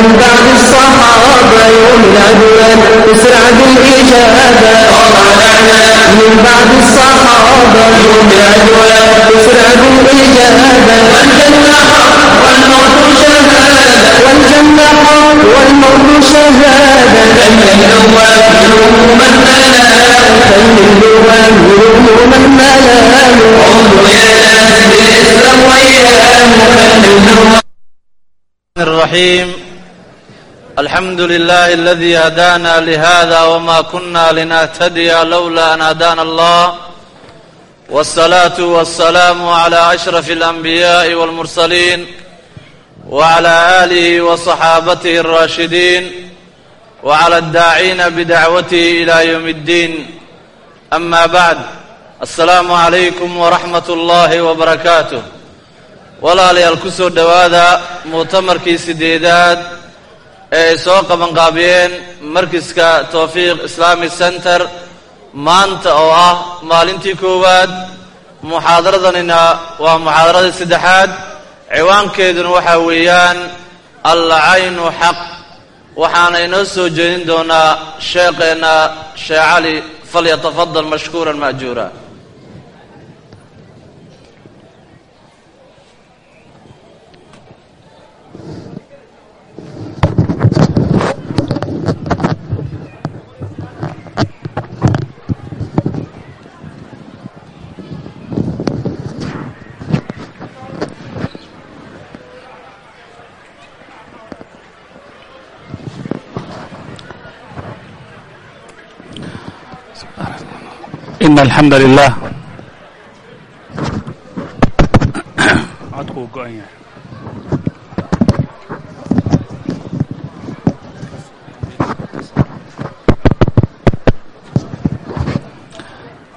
واتبع الصحابة يوم الأدوان اسرع بالإجابة من بعد الصحابة يوم الأدوان اسرع بالإجابة والجنة حق والموت شهادة والجنة حق والموت شهادة من نلاه من الرحيم الحمد لله الذي هدانا لهذا وما كنا لنهتدي لولا أن هدانا الله والصلاة والسلام على أشرف الأنبياء والمرسلين وعلى آله وصحابته الراشدين وعلى الداعين بدعوته إلى يوم الدين أما بعد السلام عليكم ورحمة الله وبركاته walaalyaal ku soo dhowaada muctamarkii sideedaad ee ay soo qabanqaabiyeen markiska towfiiq islamic center maanta oo ah maalintii koowaad muxaadaradanina waa muxaadaradii saddexaad. Ciwaankeeduna waxaa weeyaan alcaynu xaq. Waxaana inoo soo jeedin doonaa sheekheenna sheekh cali falyatafadal mashkuuran ma'juura إن الحمد لله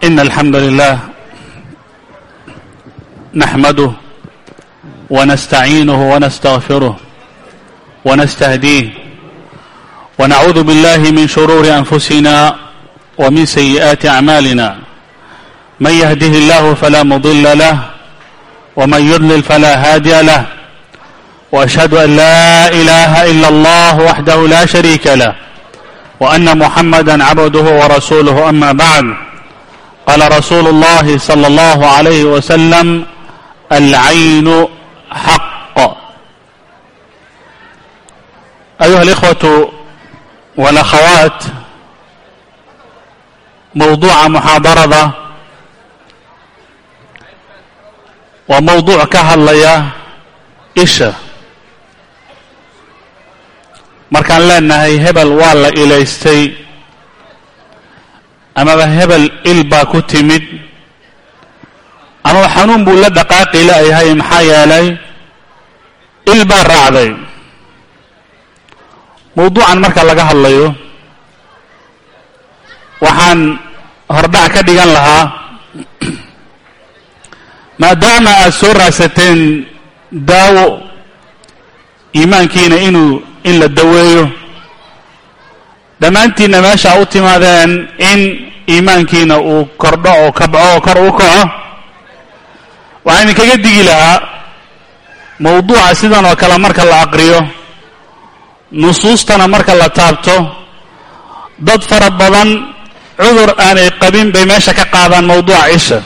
إن الحمد لله نحمده ونستعينه ونستغفره ونستهديه ونعوذ بالله من شرور أنفسنا ومن سيئات أعمالنا من يهده الله فلا مضل له ومن يضلل فلا هادي له وأشهد أن لا إله إلا الله وحده لا شريك له وأن محمدا عبده ورسوله أما بعد قال رسول الله صلى الله عليه وسلم العين حق أيها الإخوة والأخوات mowduuca muxaadarada waa mowduuc ka hadlaya isha markaan leenahay hebel waa la ilaystay amaba hebel il baa ku timid amaba xanuun buu la dhaqaaqi la'yahay maxaa yeelay il baa raacday mowduucan marka laga hadlayo waxaan hordhac ka dhigan lahaa maadaama aad soo raadsateen daawo iimaankiina inuu in la daweeyo. Dhammaantiinna meesha u timaadeen in iimaankiina uu kordho oo kabco oo kor u kaco. Waxaan idinkaga digi lahaa mawduuca sidan oo kale marka la aqriyo nusuustana marka la taabto dad fara badan cudur aanay qabin bay meesha ka qaadaan mawduuca isha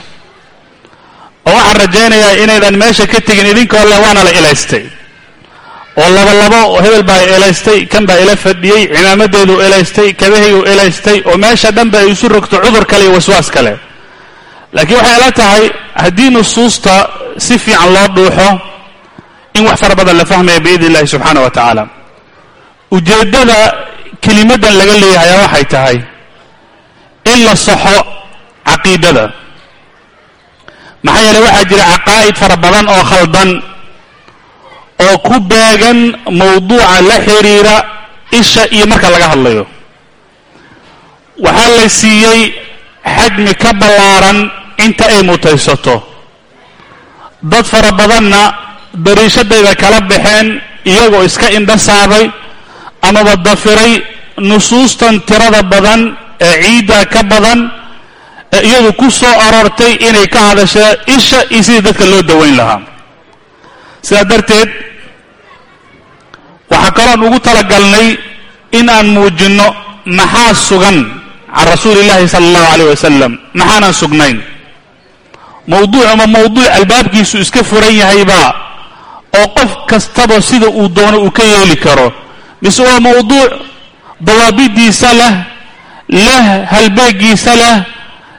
oo waxaan rajaynayaa inaydan meesha ka tegin idinkoo leh waana la ilaystay. Oo laba labo hebel baa ilaystay kan baa ila fadhiyey cimaamadeedu ilaystay kabahaygu ilaystay oo meesha dhanba ay isu rogto cudur kale iyo waswaas kale. Laakiin waxay ila tahay haddii nusuusta si fiican loo dhuuxo in wax fara badan la fahmaya biidn illahi subxaana wa tacaala ujeeddada kelimaddan laga leeyahayaa waxay tahay in la saxo caqiidada. Maxaa yeeley waxaa jira caqaa'id fara badan oo khaldan oo ku beegan mawduuca la xiriira isha iyo marka laga hadlayo. Waxaa la siiyey xajmi ka ballaaran inta ay mutaysato. Dad fara badanna dariishadayda kala baxeen iyagoo iska indha saabay amaba dafiray nusuustan tirada badan ee ciidda ka badan ee iyadu ku soo aroortay inay ka hadasha isha iyo sidii dadka loo dawayn lahaa. Sidaa darteed waxaa kaloon ugu talagalnay in aan muujinno maxaa sugan can rasuuli illaahi sala allahu alayh wasalam maxaanan sugnayn. Mawduuc ama mawduuc albaabkiisu iska furan yahaybaa oo qof kastaba sida uu doono uu ka yeeli karo. Mise waa mawduuc dawaabidiisa leh leh halbeegiisa leh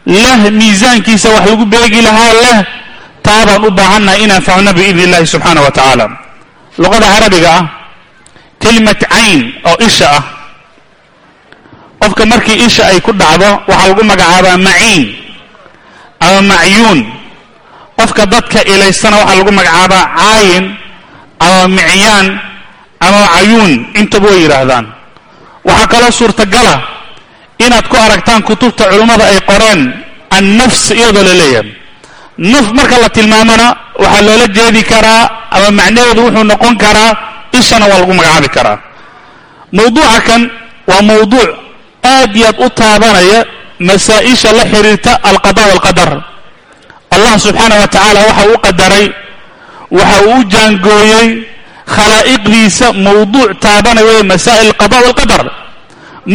leh miisaankiisa wax lagu beegi lahaa leh taabaan u baahannahay inaan fahmno biidni illahi subxaana wa tacaala. Luqada carabiga ah kelimad cayn oo isha ah. Qofka markii isha ay ku dhacdo waxaa lagu magacaabaa maciin ama macyuun. Qofka dadka ilaysana waxaa lagu magacaabaa caayin ama micyaan ama cayuun intaba way yidhaahdaan. Waxaa kaloo suurtagala inaad ku aragtaan kutubta culummada ay qoreen annafs iyadoo la leeyahay. Naf marka la tilmaamana waxaa loola jeedi karaa ama macnaheedu wuxuu noqon karaa ishana waa lagu magacaabi karaa. Mawduuca kan waa mawduuc aad iyo u taabanaya masaa-isha la xiriirta alqada walqadar. Allah subxaana wa tacaala waxa uu qadaray waxa uu u jaangooyey khalaa'iqdiisa mawduuc taabanaya masaa'il alqada walqadar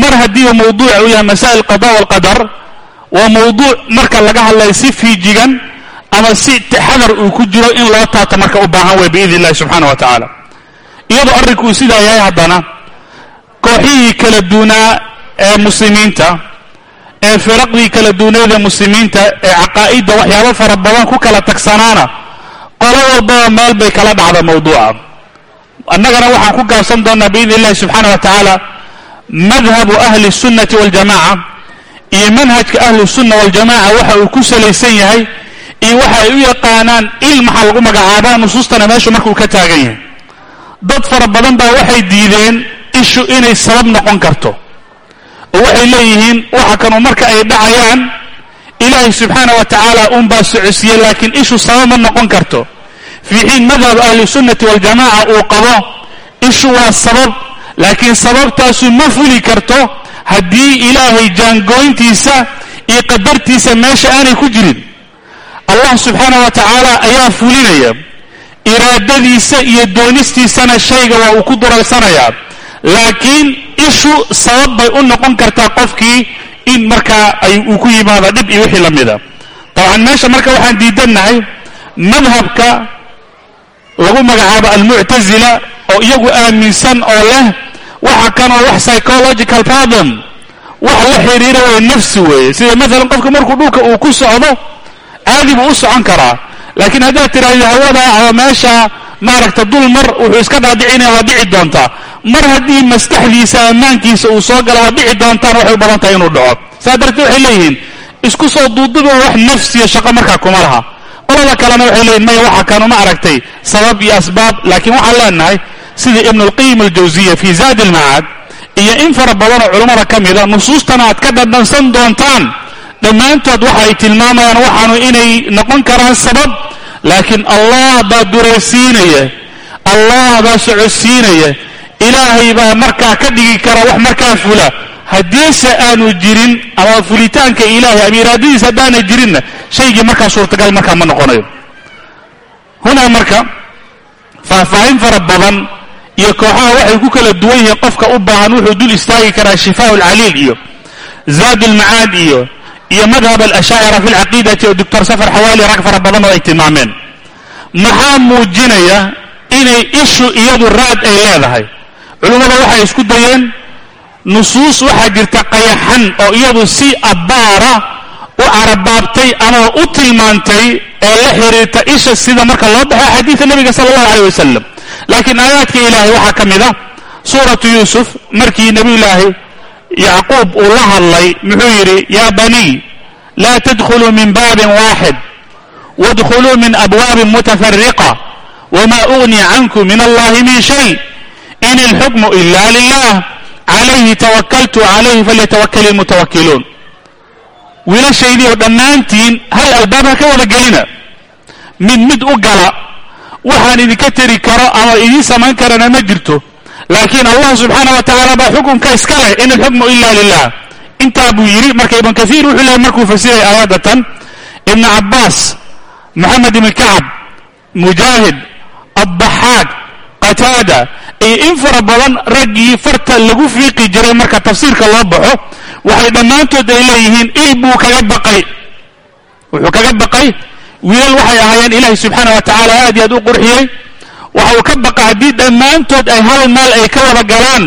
mar haddiiba mawduuca uu yahay masaa'il alqada walqadar waa mawduuc marka laga hadlayo si fiijigan ama si taxadar uu ku jiro in loo taabto marka u baahan wey biidni illahi subxaana wa tacaala. Iyadoo arrinku uu sidaa yahay haddana kooxihii kala duunaa ee muslimiinta ee firaqdii kala duuneed ee muslimiinta ee caqaa'idda waxyaabo fara badan ku kala tagsanaana qolo walbaba meel bay kala dhacda mawduuca. Annagana waxaan ku gaabsan doonnaa biidni illahi subxaana wa tacaala madhabu ahli sunnati waljamaca iyo manhajka ahlu sunna waljamaca waxa uu ku salaysan yahay iyo waxa ay u yaqaanaan il maxaa lagu magacaabaa nusuustana meeshu markuu ka taagan yahay. Dad fara badan baa waxay diideen ishu inay sabab noqon karto. Oo waxay leeyihiin waxa kanuu marka ay dhacayaan ilaahay subxaana wa tacaala unbaa socodsiiye laakiin ishu sabab ma noqon karto. Fii xiin madhab ahli waljamaca uu qabo ishu waa sabab laakiin sababtaasu ma fuli karto haddii ilaahay jaangooyntiisa iyo qadartiisa meesha aanay ku jirin. Allah subxaana wa tacaala ayaa fulinaya. Iraadadiisa iyo doonistiisana shayga waa uu ku duragsanayaa. Laakiin ishu sabab bay u noqon kartaa qofkii in markaa ay uu ku yimaado dhib iyo wixii la mida dabcan meesha marka waxaan diidannahay madhabka lagu magacaabo almuctasila oo iyagu aaminsan oo leh waxa kanoo wax psychological problem wax la xiriira way nafsi weeye. Sida maalan qofka markuu dhulka uu ku socdo caadi buu u socon karaa. Laakiin haddaad tidhaahdo hawada ama meesha maaragta dul mar wuxuu iska dhaadhicinaya waa dhici doontaa mar haddii maskaxdiisa ammaankiisa uu soo gala waa dhici doontaan waxay u badan tahay inuu dhaco. Saa darteed waxay leeyihiin isku soo duuduba wax nafsiya shaqo markaa kuma laha. Qolada kalena waxay leeyihiin maya waxa kanu ma aragtay sabab iyo asbaab laakiin waxaan leenahay sida ibnu alqayim aljawsiya fii zaadi almacaad iyo in fara badanoo culummada ka mida nusuustana aad ka dhadhansan doontaan dhammaantood waxa ay tilmaamayaan waxaanu inay noqon karaan sabab laakiin allah baa duraysiinaya allah baa socodsiinaya ilaahay baa markaa ka dhigi kara wax markaa fula. Haddiise aanu jirin ama fulitaanka ilaahay ama iraadadiisa haddaanay jirinna shaygii markaa suurtagal markaa ma noqonayo. Hunaa marka faahfaahin fara badan iyo kooxaha waxay ku kala duwan yihiin qofka u baahan wuxuu dul istaagi karaa shifaa lcaliil iyo zaad lmacaad iyo iyo madhab alashaacira fi lcaqiidati oo doctor safar xawaali rag fara badan oo ay tilmaameen. Maxaa muujinaya inay ishu iyadu raad ay leedahay? Culummada waxay isku dayeen nusuus waxaa jirta qayaxan oo iyadu si abbaara u carabaabtay ama u tilmaantay ee la xiriirta isha sida marka loo baxo xadiida nebiga sala allahu aleyh wasalam laakiin aayaadka ilaahay waxaa ka mid a suuratu yuusuf markii nebiyullaahi yacquub uu la hadlay muxuu yidhi yaa baniy laa tadkhuluu min baabin waaxid waadkhuluu min abwaabin mutafariqa wma ugni cankum min allahi min shay in ilxukmu ila lilah calayhi tawakaltu calayhi falyatawakal ilmutawakiluun wiilashaydii oo dhammaantiin hal albaab ha ka wada gelina. Mid mid u gala waxaan idinka teri karo ama idiin samayn karana ma jirto. Laakiin allah subxaana wa tacaala baa xukunka iska leh in alxukmu ila lilah intaa buu yidhi marka ibn kaiir wuxuu leehay markuu fasiray aayaddatan ibnu cabaas maxamed ibn kacab mujaahid addaxaaq qataada iyo in fara badan raggii farta lagu fiiqi jiray marka tafsiirka loo baxo waxay dhammaantood ay leeyihiin il buu kaga baqay. Wuxuu kaga baqay wiilal waxay ahaayeen ilaahay subxaana wa tacaala aad iyo aad u qurxiyey. Waxa uu ka baqa haddii dhammaantood ay hal meel ay ka wada galaan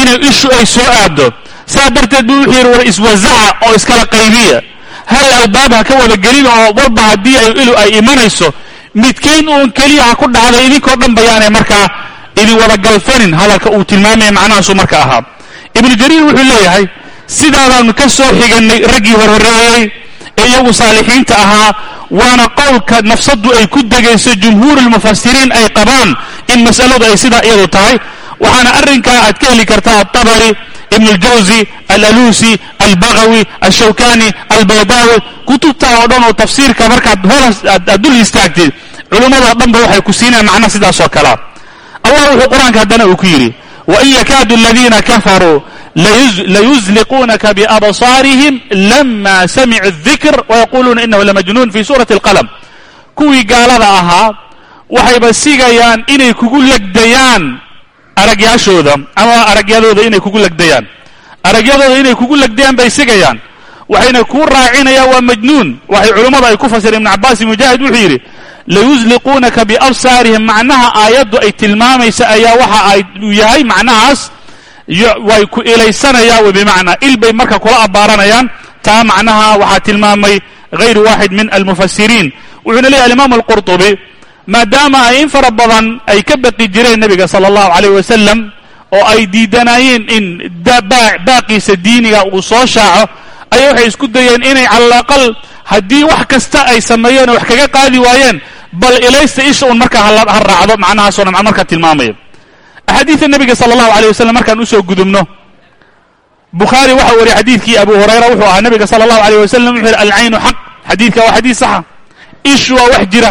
inay ishu ay soo aado saa darteed buu wuxuu yidhi war iswasaca oo iskala qaybiya. Hal albaab ha ka wada gelin oo walba haddii ay ilu ay imanayso midkayn uun keliya ha ku dhacday idinkoo dhan bayaanay markaa idin wada galfanin. Hadalka uu tilmaamaya macnahaasu marka ahaa. Ibnu jariir wuxuu leeyahay sidaadaanu ka soo xiganay raggii horhoreeyey ee iyagu saalixiinta ahaa waana qowlka nafsaddu ay ku degayso jumhuurulmufasiriin ay qabaan in mas'aladu ay sidaa iyadu tahay. Waxaana arrinkaa aad ka heli kartaa atabari ibn اljawzi alalusi albagawi alshawkani albaydawi. Kutubtaa oo dhan oo tafsiirka markaad horas aad dul istaagtid culummadoo dhanba waxay ku siinayaan macnaha sidaas oo kalea allah wuxuu qur'aanka haddana uu ku yidhi wain yakaadu aladiina kafaruu layuzliquunaka biabsaarihim lama samicu الdikr wayaquluuna inahu lamajnuun fi suurati اlqalm kuwii gaalada ahaa waxayba sigayaan inay kugu legdayaan aragyaashooda ama aragyadooda inay kugu legdayaan aragyadooda inay kugu legdayaan bay sigayaan waxayna kuu raacinayaan waa majnuun waxay culummadu ay ku fasireen ibnu cabbaas mujaahid wuxuu yidhi layusliquunaka biabsaarihim macnaha aayaddu ay tilmaamaysa ayaa waxa ay uu yahay macnahaas way ku ilaysanayaan w bimacnaa. Il bay marka kula abbaaranayaan taa macnaha waxaa tilmaamay hayru waaxid min almufasiriin wuxuuna leeyahy alimaamu alqurطubi maadaama ay in fara badan ay ka baqi jireen nebiga sala allahu alayh wasalam oo ay diidanaayeen in baaqiisa diiniga uu soo shaaco ayaa waxay isku dayeen inay cala alaqal haddii wax kasta ay sameeyeen oo wax kaga qaadi waayeen bal ilaysta isha un markaa ha raacdo macnahaasoo dhan tilmaamaya axaadiida nebiga sala allahu alay wasalam markaan u soo gudubno bukhaari waxa wariyay xadiidkii abu hurayra wuxuu ahaa nebiga sala allahu alayh wasalam wuxuu yihi alcaynu xaq. Xadiidka waa xadiid saxa. Ishu waa wax jira.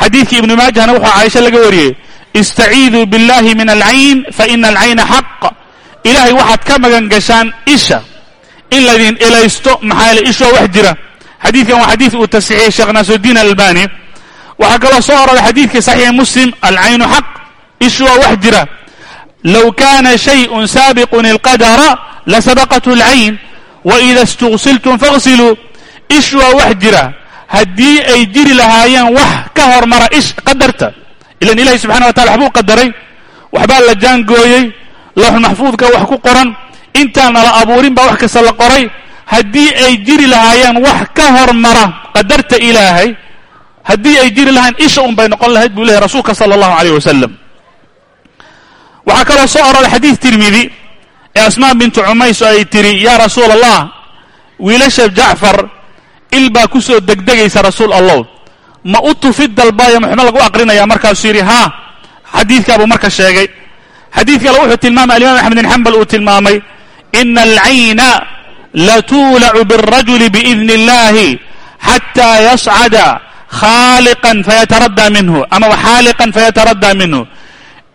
Xadiidkii ibnu maajahna wuxuu caaisha laga wariyey istaciiduu biاllahi min alcayn faina alcayna xaq. Ilahay waxaad ka magan gashaan isha in laydin ilaysto maxaa yeele ishu waa wax jira. Xadiidkan waa xadiid uu tasixiyey sheekh naasuddiin albani waxaa kaloo soo aroray xadiidkii saxiix muslim alcaynu xaq ishu waa wax jira low kana shayءun saabiqun ilqadara lasabaqathu اlcayn waida istugsiltum faغsiluu ishu waa wax jira haddii ay jiri lahaayeen wax ka hormara ish qadarta ilan ilahi subxana wa tacala waxbuu qadaray waxbaa la jaangooyey lawxul maxfuudka wax ku qoran intaan nala abuurin baa wax kasta la qoray haddii ay jiri lahaayeen wax ka hormara qadarta ilaahay haddii ay jiri lahayen isha un bay noqon lahayd buu lehay rasuulka sala allahu alayh wasalam waxaa kaloo soo aroray xadiid tirmidi ee asmaa bintu cumays oo ay tiri yaa rasuul allah wiilasha jacfar il baa ku soo degdegaysa rasuul allow ma u tufid dalbaayo maxma lagu aqrinaya markaasuu yidhi haa xadiidkaabuu marka sheegay. Xadiid kale wuxuu tilmaamay alimaam axmed bin xambal uu tilmaamay ina alcayna latuulacu biاlrajuli biidni اllahi xataa yascada khaaliqan fayataraddaa minhu. Ama xaaliqan fayataraddaa minhu.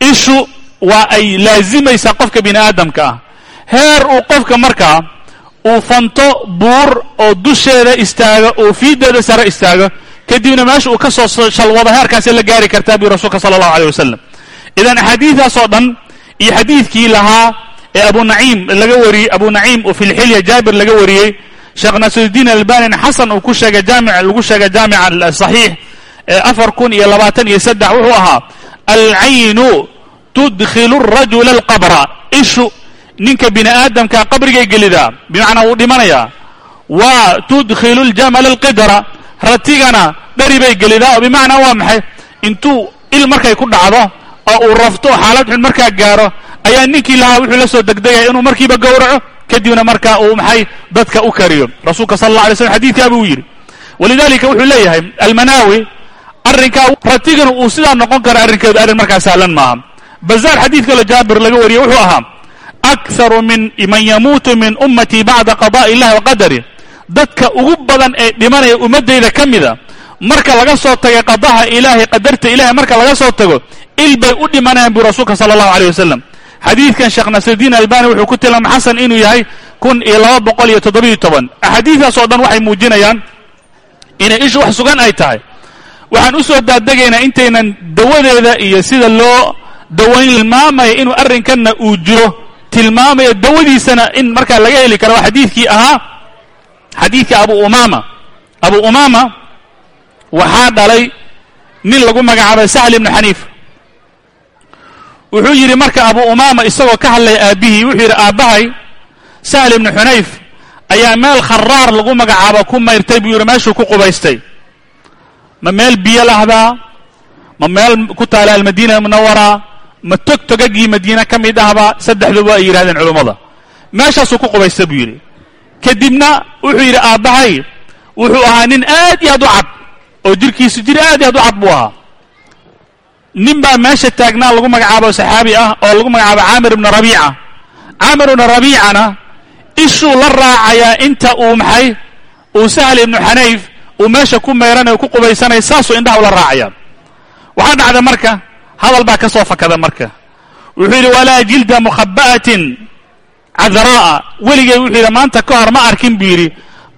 Ishu waa ay laazimaysaa qofka bini aadamka ah heer uu qofka markaa uu fanto buur oo dusheeda istaago oo fiideeda sare istaago kadibna meesha uu ka soo shalwado heerkaasay la gaari kartaa bui rasuulka sala allahu aleyh wasalam idan axaadiidaasoo dhan iyo xadiidkii lahaa ee abu naciim laga wariyey abu naciim oo fi lxilya jaabir laga wariyey sheekh naasirudiin albanin xasan uu ku sheegay jaamic lagu sheegay jaamica saxiix afar kun iyo labaatan iyo saddex wuxuu ahaa alcaynu tudkhilu rajula alqabra. Ishu ninka bini aadamka qabrigay gelidaa bimacnaa wuu dhimanayaa wa tudkhilu ljamala alqidra. Ratigana dheri bay gelidaa oo bimacnaa waa maxay? Intuu il markay ku dhacdo oo uu rafto xaalad xun markaa gaaro ayaa ninkii lahaa wuxuu la soo degdegaya inuu markiiba gowraco kadibna markaa uu maxay dadka u kariyo. Rasuulka sala allah alay slam xadiidkaa buu yidhi. Walidalika wuxuu leeyahay almanaawi arrinkaa ratigana uu sidaa noqon karo arrinkeedu arrin markaa sahlan maaha bazaar xadiid kale jaabir laga wariyey wuxuu ahaa akharu min man yamuutu min ummatii bacda qada'i illahi wa qadari. Dadka ugu badan ee dhimanaya ummaddayda ka mida marka laga soo taga qadaha ilaahay qadarta ilahay marka laga soo tago il bay u dhimanayaan buu rasuulka sala allahu aleyh wasalam xadiidkan sheekh nasirudiin albani wuxuu ku tilmaamay xasan inuu yahay kun iyo laba boqol iyo toddobiyo toban. Axaadiidaas oo dhan waxay muujinayaan inay ishu wax sugan ay tahay. Waxaan u soo daadegaynaa intaynan dawadeeda iyo sida loo dawayn tilmaamaya inuu arrinkanna uu jiro tilmaamaya dawadiisana in markaa laga heli karo. Xadiidkii ahaa xadiidkii abu umaama. Abu umaama waxaa dhalay nin lagu magacaabay sahl ibnu xaniif. Wuxuu yidhi marka abu umaama isagoo ka hadlaya aabbihii wuxuu yidhi aabbahay sahl ibnu xunayf ayaa meel kharaar lagu magacaabo ku mayrtay buu yidhi meeshuu ku qubaystay. Ma meel biyo lahdaa ma meel ku taala almadiina munawara ma tog togagii madiine ka mid ahba saddexduba ay yidhahdeen culummada meeshaasuu ku qubaysta buu yidhi. Kadibna wuxuu yidhi aabbahay wuxuu ahaa nin aad iyo aad u cad oo jirkiisu jir aad iyo aad u cad buu ahaa. Nin baa meesha taagnaa lagu magacaabo saxaabi ah oo lagu magacaabo caamir ibnu rabiica. Caamir ibnu rabiicana ishuu la raacayaa inta uu maxay uu sahl ibnu xanayf uu meesha ku meyranayo ku qubaysanaya saasuu indhaha ula raacayaa. Waxaa dhacda marka hadal baa ka soo fakada marka. Wuxuu yidhi walaa jilda mukhaba'atin cadraa'a weligay wuxuu yidhi maanta ka hor ma arkin buu yidhi.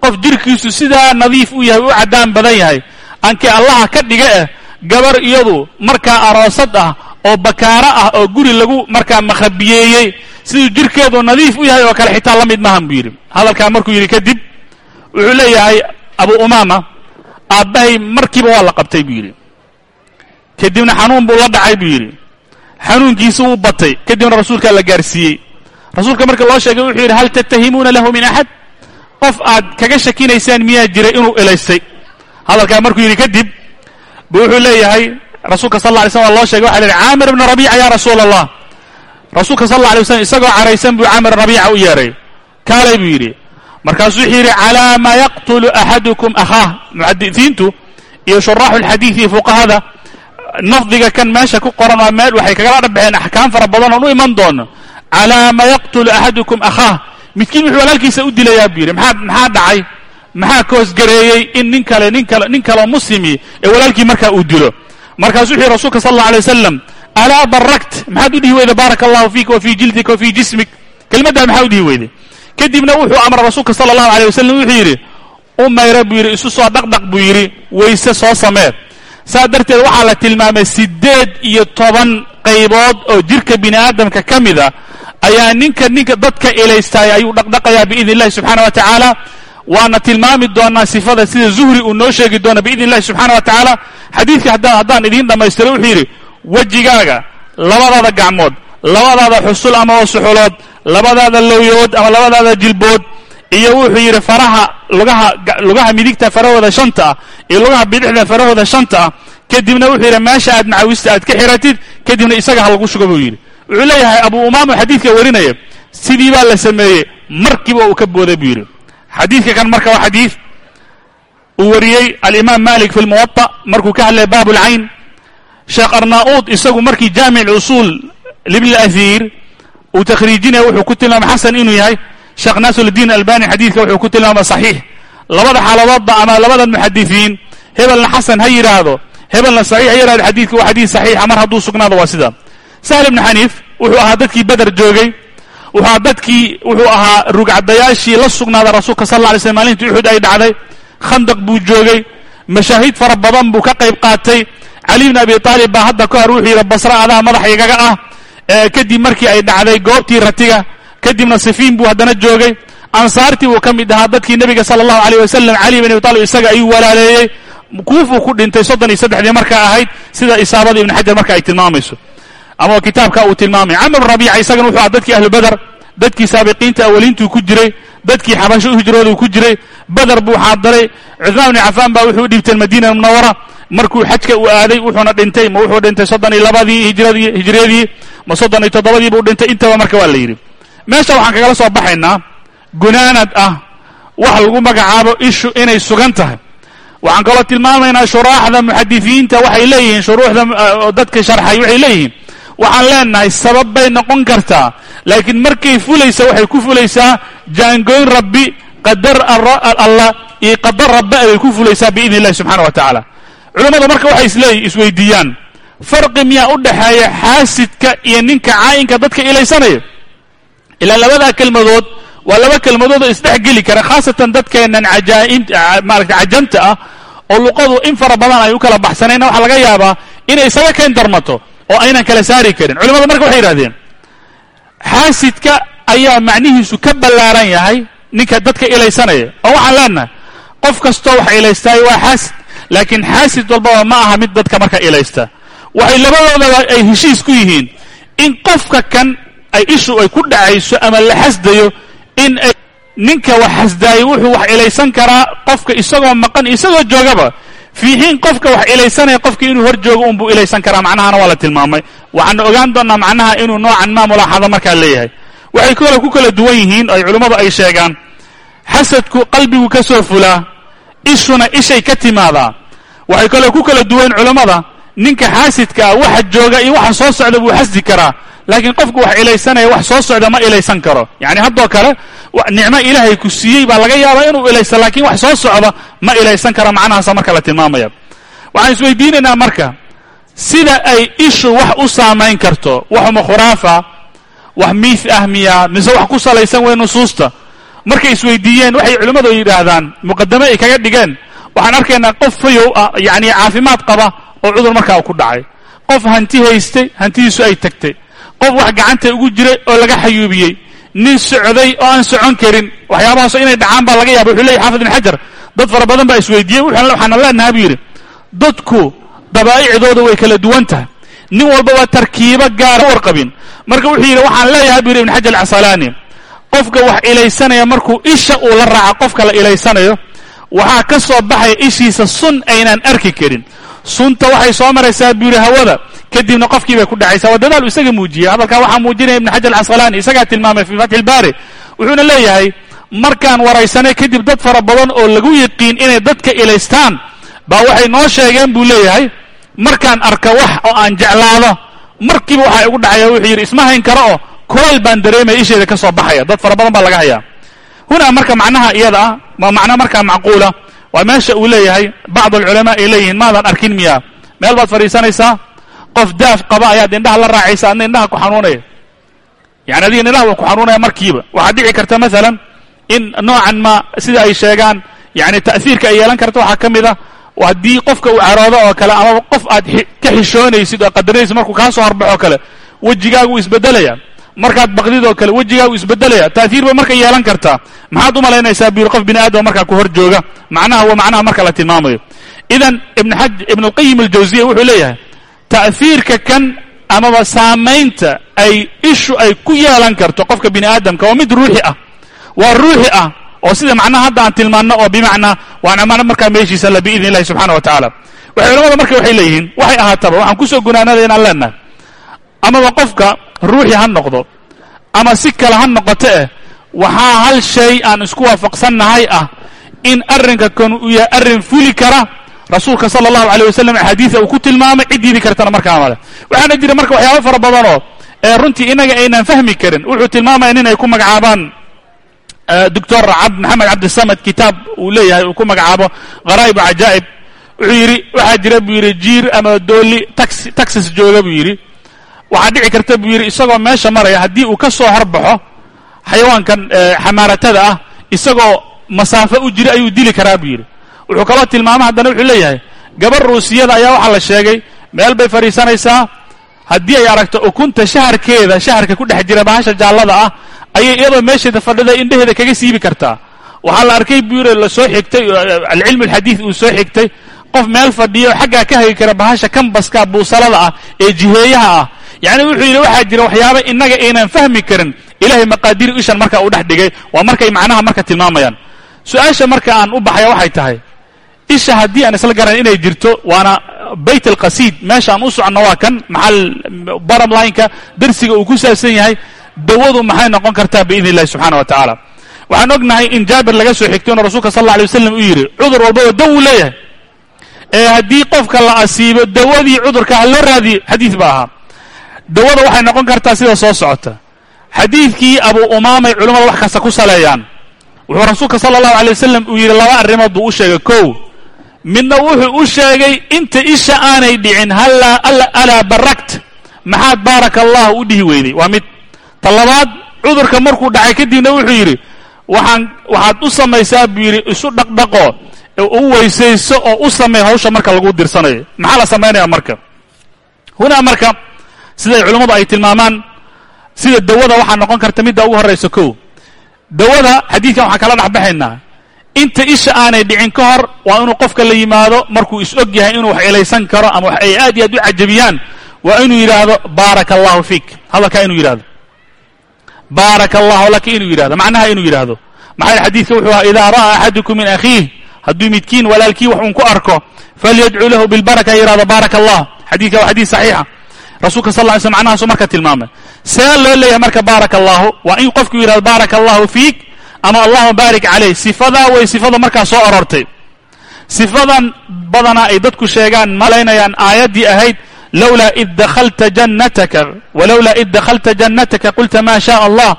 Qof jirkiisu sidaa nadiif u yahay u caddaan badan yahay ankii allaha ka dhiga ah gabar iyadu markaa aroosad ah oo bakaaro ah oo guri lagu markaa makhabiyeeyey siduu jirkeedu nadiif u yahay oo kale xitaa la mid maahan buu yidhi. Hadalkaa markuu yidhi kadib wuxuu leeyahay abu umaama aabbahay markiiba waa la qabtay buu yidhi kadibna xanuun buu la dhacay buu yidhi. Xanuunkiisu wuu batay. Kadibna rasuulkaa la gaarsiiyey. Rasuulka marka loo sheegay wuxuu yidhi hal tattahimuuna lahu min axad qof aad kaga shakinaysaan miyaa jiray inuu elaystay hadalkaa markuu yidhi kadib bu wuxuu leeyahay rasuulka sal lla alay slam loo shegay waxa la yidhi caamir ibna rabiica ya rasuula allah rasuulka sal alla alay isagoo caraysan buu caamir rabiica u yeehay kaalay buu yidhi. Markaasuu wuxuu yidhi calaa maa yaqtulu axadukum akhaah muxadisiintu iyo shuraaxu lxadiid iyo fuqahada nafdiga kan meesha ku qoran waa meel waxay kagala dhabexeen axkaam fara badan oon u iman doono. Calaa maa yaqtulu axadukum akhaah midkiin wuxuu walaalkiisa u dilayaa buu yidhi maxaa maxaa dhacay? Maxaa koosgareeyey in nin kale nin kale nin kaleo muslimi ee walaalkii markaa uu dilo? Markaasuu wuxuu yihi rasulka sal alla alay wasalam alaa barakt maxaad u dhihi weyday baaraka allahu fiika wa fii jildika wa fii jismik. Kelimaddaa maxaa u dhihi weyday? Kadibna wuxuu amray rasuulka sala allahu alay wasalam wuxuu yidhi u mayra buu yidhi isu soo dhaqdhaq buu yidhi weyse soo samee saa darteed waxaa la tilmaamay siddeed iyo toban qaybood oo jirka bini aadamka ka mid a ayaa ninka ninka dadka ilaystaay ayuu dhaqdhaqayaa biidni illahi subxaana wa tacaala. Waana tilmaami doonaa sifada sida zuhri uu noo sheegi doono biidni illahi subxaana wa tacaala. Xadiidka haddaan idiin dhammaystiro wuxuu yidhi wejigaaga labadaada gacmood labadaada xusul ama oo suxulood labadaada lowyood ama labadaada jilbood iyo wuxuu yidhi faraha lugaha midigta farahooda shanta ah iyo lugaha bidixda farahooda shanta ah kadibna wuxuu yidhi meesha aad macawista aad ka xiratid kadibna isaga ha lagu shugo buu yidhi. Wuxuu leeyahay abuu umaama xadiidka warinaya sidii baa la sameeyey markiiba uu ka booday buu yidhi. Xadiidka kan marka waa xadiid uu wariyey alimaam malik fi lmuwaطa markuu ka hadlaya baab ulcayn sheekh arna'uud isagu markii jaamic usuul libni اlasiir uu takhriijinaya wuxuu ku tilmaamay xasan inuu yahay sheekh naasiruddiin albani xadiidka wuxuu ku tilmaamay saxiix. Labada xaaladoodba ama labadan muxadisiin hebelna xasan ha yidhaahdo hebelna saxiix ha yidhahdo xadiidka waa xadiid saxiixa mar hadduu sugnaado waa sida. Sahl ibnu xaniif wuxuu ahaa dadkii beder joogay wuxuu dadkii wuxuu ahaa rugcadayaashii la sugnaaday rasuulka sal alla alay slm maalintii uxud ay dhacday. Khandaq buu joogay mashaahiid fara badan buu ka qayb qaatay. Cali bn abi taalib baa hadda ka hor wuxuu yidhi basra adaa madax igaga ah. Kadib markii ay dhacday goobtii ratiga kadibna sifiin buu haddana joogay. Ansaartii buu ka mid ahaa. Dadkii nebiga sala allahu aleyh wasalam cali bin abi taalib isaga ayuu walaaleeyey. Kuufuu ku dhintay soddon iyo saddexdii markaa ahayd sida isaabada ibnu xajar marka ay tilmaamayso. Ama kitaabka uu tilmaamay. Camr rabiica isagana wuxuu aha dadkii ahlu beder dadkii saabiqiinta awaliintuu ku jiray. Dadkii xabasho u hijrooduu ku jiray. Beder buu xaadiray cuثmaan bni cafaan baa wuxuu u dhiibtay madiina munawara markuu xajka uu aaday wuxuuna dhintay. Ma wuxuu dhintay soddon iyo labadii hijradii hijriyadii ma soddon iyo toddobadii buu dhintay. Intaba marka waa la yidhi meesha waxaan kagala soo baxaynaa gunaanad ah wax lagu magacaabo ishu inay sugan tahay. Waxaan kaloo tilmaamaynaa shuraaxda muxadisiinta waxay leeyihiin shuruuxda dadka sharxay waxay leeyihiin. Waxaan leenahay sabab bay noqon kartaa laakiin markay fulaysa waxay ku fulaysaa jaangoyn rabbi qadar allah iyo qadar rabbi ayay ku fulaysaa biidni illahi subxana wa tacaala. Culammadu marka waxay isleey isweydiiyaan farqi miyaa u dhexeeya xaasidka iyo ninka caayinka dadka ilaysanaya ilaa labadaa kelmadood waa laba kelmadood oo isdhex geli kara khaasatan dadkeennan cajaa'in maarata cajamta ah oo luqadu in fara badan ay u kala baxsanayna waxaa laga yaabaa inay isaga keen darmato oo aynan kala saari karin culimadu marka waxay yidhahdeen xaasidka ayaa macnihiisu ka ballaaran yahay ninka dadka ilaysanaya oo waxaan leenahay qof kastoo wax ilaystaay waa xaasid laakiin xaasid walbaba ma aha mid dadka marka ilaysta waxay labadoodaba ay heshiis ku yihiin in qofka kan ay ishu ay ku dhacayso ama la xasdayo in ay ninka wax xasdaayay wuxuu wax ilaysan karaa qofka isagoo maqan isagoo joogaba. Fii xiin qofka wax ilaysanaya qofka inuu hor joogo unbuu ilaysan karaa. Macnahana waa la tilmaamay. Waxaana ogaan doonnaa macnaha inuu noocan maa mulaaxado markaa leeyahay. Waxay kale ku kala duwan yihiin ay culimmadu ay sheegaan. Xasadku qalbigu ka soo fulaa ishuna ishay ka timaadaa. Waxay kaloo ku kala duwan culammada ninka xaasidka ah waxa jooga iyo waxa soo socda buu xasdi karaa. Laakiin qofku wax ilaysanaya wax soo socda ma ilaysan karo. Yacni haddoo kale nicmo ilaahay ku siiyey baa laga yaabaa inuu ilaysto laakiin wax soo socda ma ilaysan karo macnahaasa marka la tilmaamaya. Waxaan isweydiinaynaa marka sida ay ishu wax u saamayn karto waxuma khuraafa wax miith ah miyaa mise wax ku salaysan wey nusuusta. Markay isweydiiyeen waxay culimmadu yidhaahdaan muqadame ay kaga dhigeen. Waxaan arkaynaa qof fayow ah yacni caafimaad qaba oo cudur markaa ku dhacay. Qof hanti haystay hantidiisu ay tagtay. Qof wax gacanta ugu jiray oo laga xayuubiyey. Nin socday oo aan socon karin. Waxyaabahaasoo inay dhacaan baa laga yaaba wuxuu leyahy xaafid ibn xajar dad fara badan baa isweydiiyey. Waxaana leenaha buu yidhi dadku dabaa'icdooda way kala duwan tahay. Nin walbaba tarkiibo gaara warqabin. Marka wuxuu yidhi waxaan leeyahay buu yidhi ibn xajar alcasalaani qofka wax ilaysanaya markuu isha uu la raaco qofka la ilaysanayo waxaa ka soo baxaya ishiisa sun aynaan arki karin sunta waxay soo maraysaa buu hawada. Kadibna qofkii bay ku dhacaysaa. Waa dadaal isaga muujiyey. Hadalkaa waxaa muujinaya ibn xajar alcasqalaani isagaa tilmaamay fii fatxi ilbaari wuxuuna leeyahay markaan waraysanay kadib dad fara badan oo lagu yiqiin inay dadka ilaystaan baa waxay noo sheegeen buu leeyahay. Markaan arka wax oo aan jeclaado markiiba waxaa igu dhacaya wuxuu yidhi isma hayn karo oo kulayl baan dareemaya isheeda ka soo baxaya. Dad fara badan baa laga hayaa. Hunaa marka macnaha iyada ah waa macno markaa macquula waa meesha uu leeyahay bacd alculamaa ay leeyihiin maadan arkin miyaa meel baad fadhiisanaysaa qof daaf qaba ayaad indhaha la raacaysa adna indhaha ku xanuunaya. Yani adiga indhaha waa ku xanuunaya markiiba. Waxaad dhici karta maalan in noocan ma sida ay sheegaan yani ta'hiirka ay yeelan karta waxaa ka mid a haddii qofka uu caroodo oo kale amaba qof aad ka xishoonaysid oo qadarinaysid markuu kaa soo horbaxo kale wejigaagu isbedelaya markaad baqdid oo kale wejigaagu isbedelaya. Ta'hiir bay marka yeelan kartaa maxaad u malaynaysaa buu yidhi qof bini aadama markaa ku hor jooga. Macnaha waa macnaha marka la tilmaamayo. Idan ibn xaj ibn alqayim aljawziya wuxuu leeyahay ta'hiirka kan amaba saamaynta ay ishu ay ku yeelan karto qofka bini aadamka waa mid ruuxi ah. Waa ruuxi ah oo sida macnaha hadda aan tilmaanno oo bimacnaa waana markaa meeshiisa la biidni illahi subxana wa tacaala waxay culamada marka waxay leeyihiin waxay ahaataba waxaan ku soo gunaanada inaan amaba qofka ruuxi ha noqdo ama si kale ha noqoto eh waxaa hal shay aan isku waafaqsannahay ah in arrinka kan uu yahay arrin fuli kara. Rasuulka sala allahu aleyh wasalam axaadiida uu ku tilmaamay cid diidi kartana markaa male waxaana jira marka waxyaaba fara badanoo ee runtii inaga aynan fahmi karin. Wuxuu tilmaamaya nin ay ku magacaabaan doctor maxamed cabdisamad kitaab uu leeyahay uu ku magacaabo kharaa'ib cajaa'ib wuxuu yidhi waxaa jira buu yidhi jiir ama dooli tax taxas jooga buu yidhi waxaa dhici karta buu yidhi isagoo meesha maraya haddii uu ka soo horbaxo xayawaankan xamaaratada ah isagoo masaafo u jira ayuu dili karaa buu yidhi. Wuxuu kaloo tilmaama haddana wuxuu leeyahay gabar ruusiyada ayaa waxaa la sheegay meel bay fadhiisanaysaa haddii ay aragto ukunta shaharkeeda shaharka ku dhex jira bahasha jaallada ah ayay iyadoo meesheeda fadhida indheheeda kaga siibi kartaa. Waxaa la arkay buu yidhi la soo xigtay alcilmu alxadiid uu soo xigtay qof meel fadhiyo xaggaa ka hagi kara bahasha kambaska buusalada ah ee jiheeyaha ah yacni wuxuu yidhi waxaa jira waxyaaba innaga aynan fahmi karin. Ilahay maqaadiru ishan marka uu dhex dhigay waa markay macnaha marka tilmaamayaan. Su'aasha marka aan u baxaya waxay tahay isha haddii aan isla garan inay jirto waana bayt alqasiid meesha aan u soconno waa kan maxal bottom lineka darsiga uu ku saabsan yahay dawadu maxay noqon kartaa biidn illahi subxana wa tacaala waxaan ognahay in jaabir laga soo xigto inuu rasuulka sal alla alay wasalam uu yidhi cudur walbaba daw uu leeyahay. Ee haddii qofka la asiibo dawadii cudurka ha loo raadiyo xadiid ba ahaa dawada waxay noqon kartaa sida soo socota. Xadiidkii abu umaamay culimmada wax kasta ku saleeyaan wuxuu rasuulka sala allahu alay wasalam uu yidhi laba arrimood buu u sheegay. Kow midna wuxuu u sheegay inta isha aanay dhicin alaa barakt maxaad baaraka allahu u dhihi weyday waa mid. Ta labaad cudurka markuu dhacay kadibna wuxuu yidhi waxaan waxaad u samaysaa buu yidhi isu dhaqdhaqo u weysayso oo u samey hawsha marka lagu dirsanayo. Maxaa la samaynaya marka? Hunaa marka siday culummadu ay tilmaamaan sida dawada waxaa noqon karta midda ugu horraysa kow. Dawada xadiidkan waxaan kala dhexbaxaynaa. Inta isha aanay dhicin ka hor waa inuu qofka la yimaado markuu is og yahay inuu wax elaysan karo ama wax ay aad iyo aad u cajabiyaan waa inuu yidhaahdo baaraka allahu fiik hadalkaa inuu yidhahdo baaraka allahu laka inuu yidhahdo macnaha inuu yidhaahdo. Maxaa xadiidka wuxuu ahaa idaa ra'aa axadukum min akhiih. Hadduu midkiin walaalkii wax uun ku arko falyadcuu lahu bilbaraka yidhahdo baaraka allah xadiidka waa xadiid saxiixa rasuulka sal ly slm macnahaasu marka tilmaamay. See loo leeyahay marka baaraka allahu waa in qofku yidhahdo baaraka allahu fiik ama allahuma baarik calayh. Sifadaa way sifada markaa soo arortay sifadan badanaa ay dadku sheegaan malaynayaan aayaddii ahayd lowlaa id dakhalta jannataka walowlaa id dakhalta jannataka qulta maa shaء allah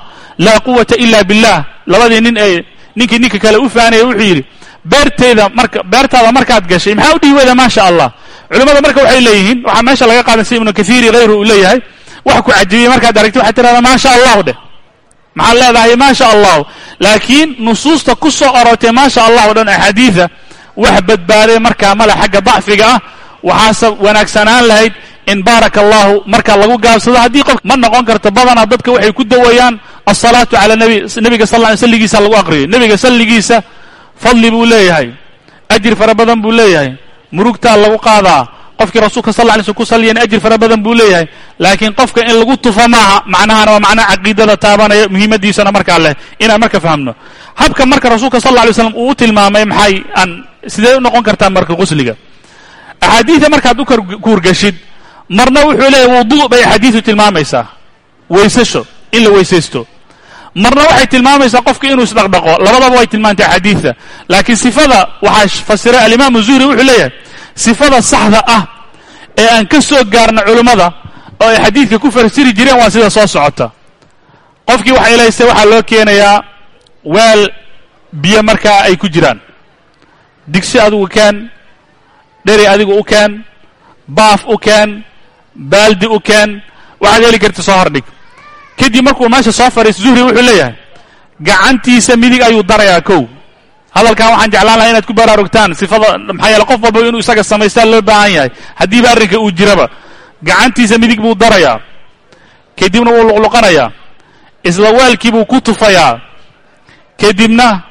laa quwata ila billah. Labadii nin ee ninkii ninka kale u faanaya wuxuu yidhi beerteyda marka beertaada markaad gashay maxaa u dhihi weyda maa sha allah culimmada marka waxay leeyihiin waxaa meesha laga qaadan sida ibnu kathiiri hayru uu leeyahay wax ku cajibiyey markaad aragti waxaad tirahdaa maa sha allahu dheh maxaad leedahay maa sha allahu laakiin nusuusta ku soo orortay maa sha allah o dhan axaadiida wax badbaaday markaa male xagga dacfiga ah. Waxaase wanaagsanaan lahayd in baaraka allahu marka lagu gaabsado. Haddii qof ma noqon karto badanaa dadka waxay ku daweeyaan alsalaatu cala nabi nebiga sal ly salligiisa lagu aqriyo nebiga salligiisa fadli buu leeyahay. Ajir fara badan buu leeyahay murugtaa lagu qaadaa qofkii rasuulka sal lay slm ku salliyana ajir fara badan buu leeyahay. Laakiin qofka in lagu tufa maaha macnahana waa macnaha caqiidada taabanaya muhiimadiisana markaa leh. Inaan marka fahmno. Habka marka rasuulka sal lay slam uu u tilmaamay maxay aan sidee u noqon kartaa marka qusliga? Axaadiida markaad u kuurgashid marna wuxuu leeyahy wudu bay axaadiidu tilmaamaysaa. Weysasho in la weysaysto. Marna waxay tilmaamaysaa qofka inuu isdhaqdhaqo. Labadaba way tilmaantay axaadiidta laakiin sifada waxaa fasiray alimaamu zuhri wuxuu leeyahay sifada saxda ah ee aan ka soo gaarna culimmada oo ay xadiidka ku fasiri jireen waa sida soo socota. Qofkii waxa ilaystay waxaa loo keenayaa weel biyo markaa ay ku jiraan. Digsi adigu keen dheri adigu u keen baaf u keen baaldi u keen waxaad heli karta soo hordhig kadib markuu meesha soo fadhiisto zuhri wuxuu leeyahay gacantiisa midig ayuu darayaa kow hadalkan waxaan jeclaan lahay inaad ku baraarugtaan sifada maxaa yeele qof walba inuu isaga samaystaa loo baahan yahay. Haddiiba arrinka uu jiraba gacantiisa midig buu darayaa kadibna wuu luqluqanayaa isla weelkii buu ku tufayaa kadibna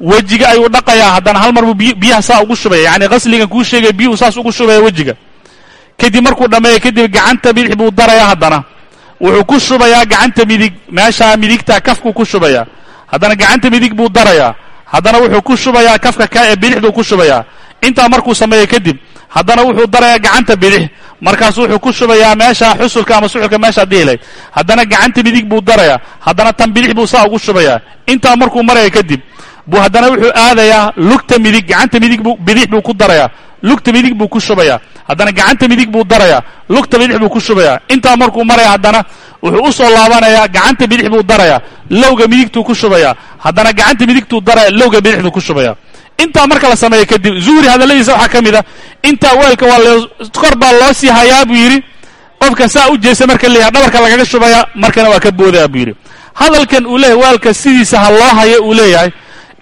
wejiga ayuu dhaqayaa haddana hal mar buu biy biyaha saa ugu shubaya. Yacni qasligan kuu sheegaya biyuhu saas ugu shubaya wejiga. Kadib markuu dhammeeyo kadib gacanta bidix buu darayaa haddana. Wuxuu ku shubayaa gacanta midig meeshaa midigta kafkuu ku shubayaa. Haddana gacanta midig buu darayaa haddana wuxuu ku shubayaa kafka ka ee bidixduu ku shubayaa. Intaa markuu sameeyo kadib haddana wuxuu darayaa gacanta bidix markaasu wuxuu ku shubayaa meesha xusulka ama suxulka meeshaa dihilay haddana gacanta midig buu darayaa. Haddana tan bidix buu saa ugu shubayaa. Intaa markuu maraya kadib buu haddana wuxuu aadayaa lugta midig gacanta midig buu bidix buu ku darayaa. Lugta midig buu ku shubayaa haddana gacanta midig buu darayaa lugta bidix buu ku shubayaa intaa markuu maraya haddana wuxuu u laabanayaa gacanta bidix buu darayaa lowga midigtuu ku shubayaa haddana gacanta midigtuu daraya lowga bidixduu ku shubayaa intaa marka la sameeyo kadib zuhri hadalladiisa waxaa ka mid a intaa weelka waa kor baa loo sii hayaa buu yidhi. Qofka saa u jeesta marka leeyahay dhabarka lagaga shubayaa markana waa ka boodaya buu yidhi. Hadalkan uu leeyahay weelka sidiisa ha loo hayo uu leeyahay.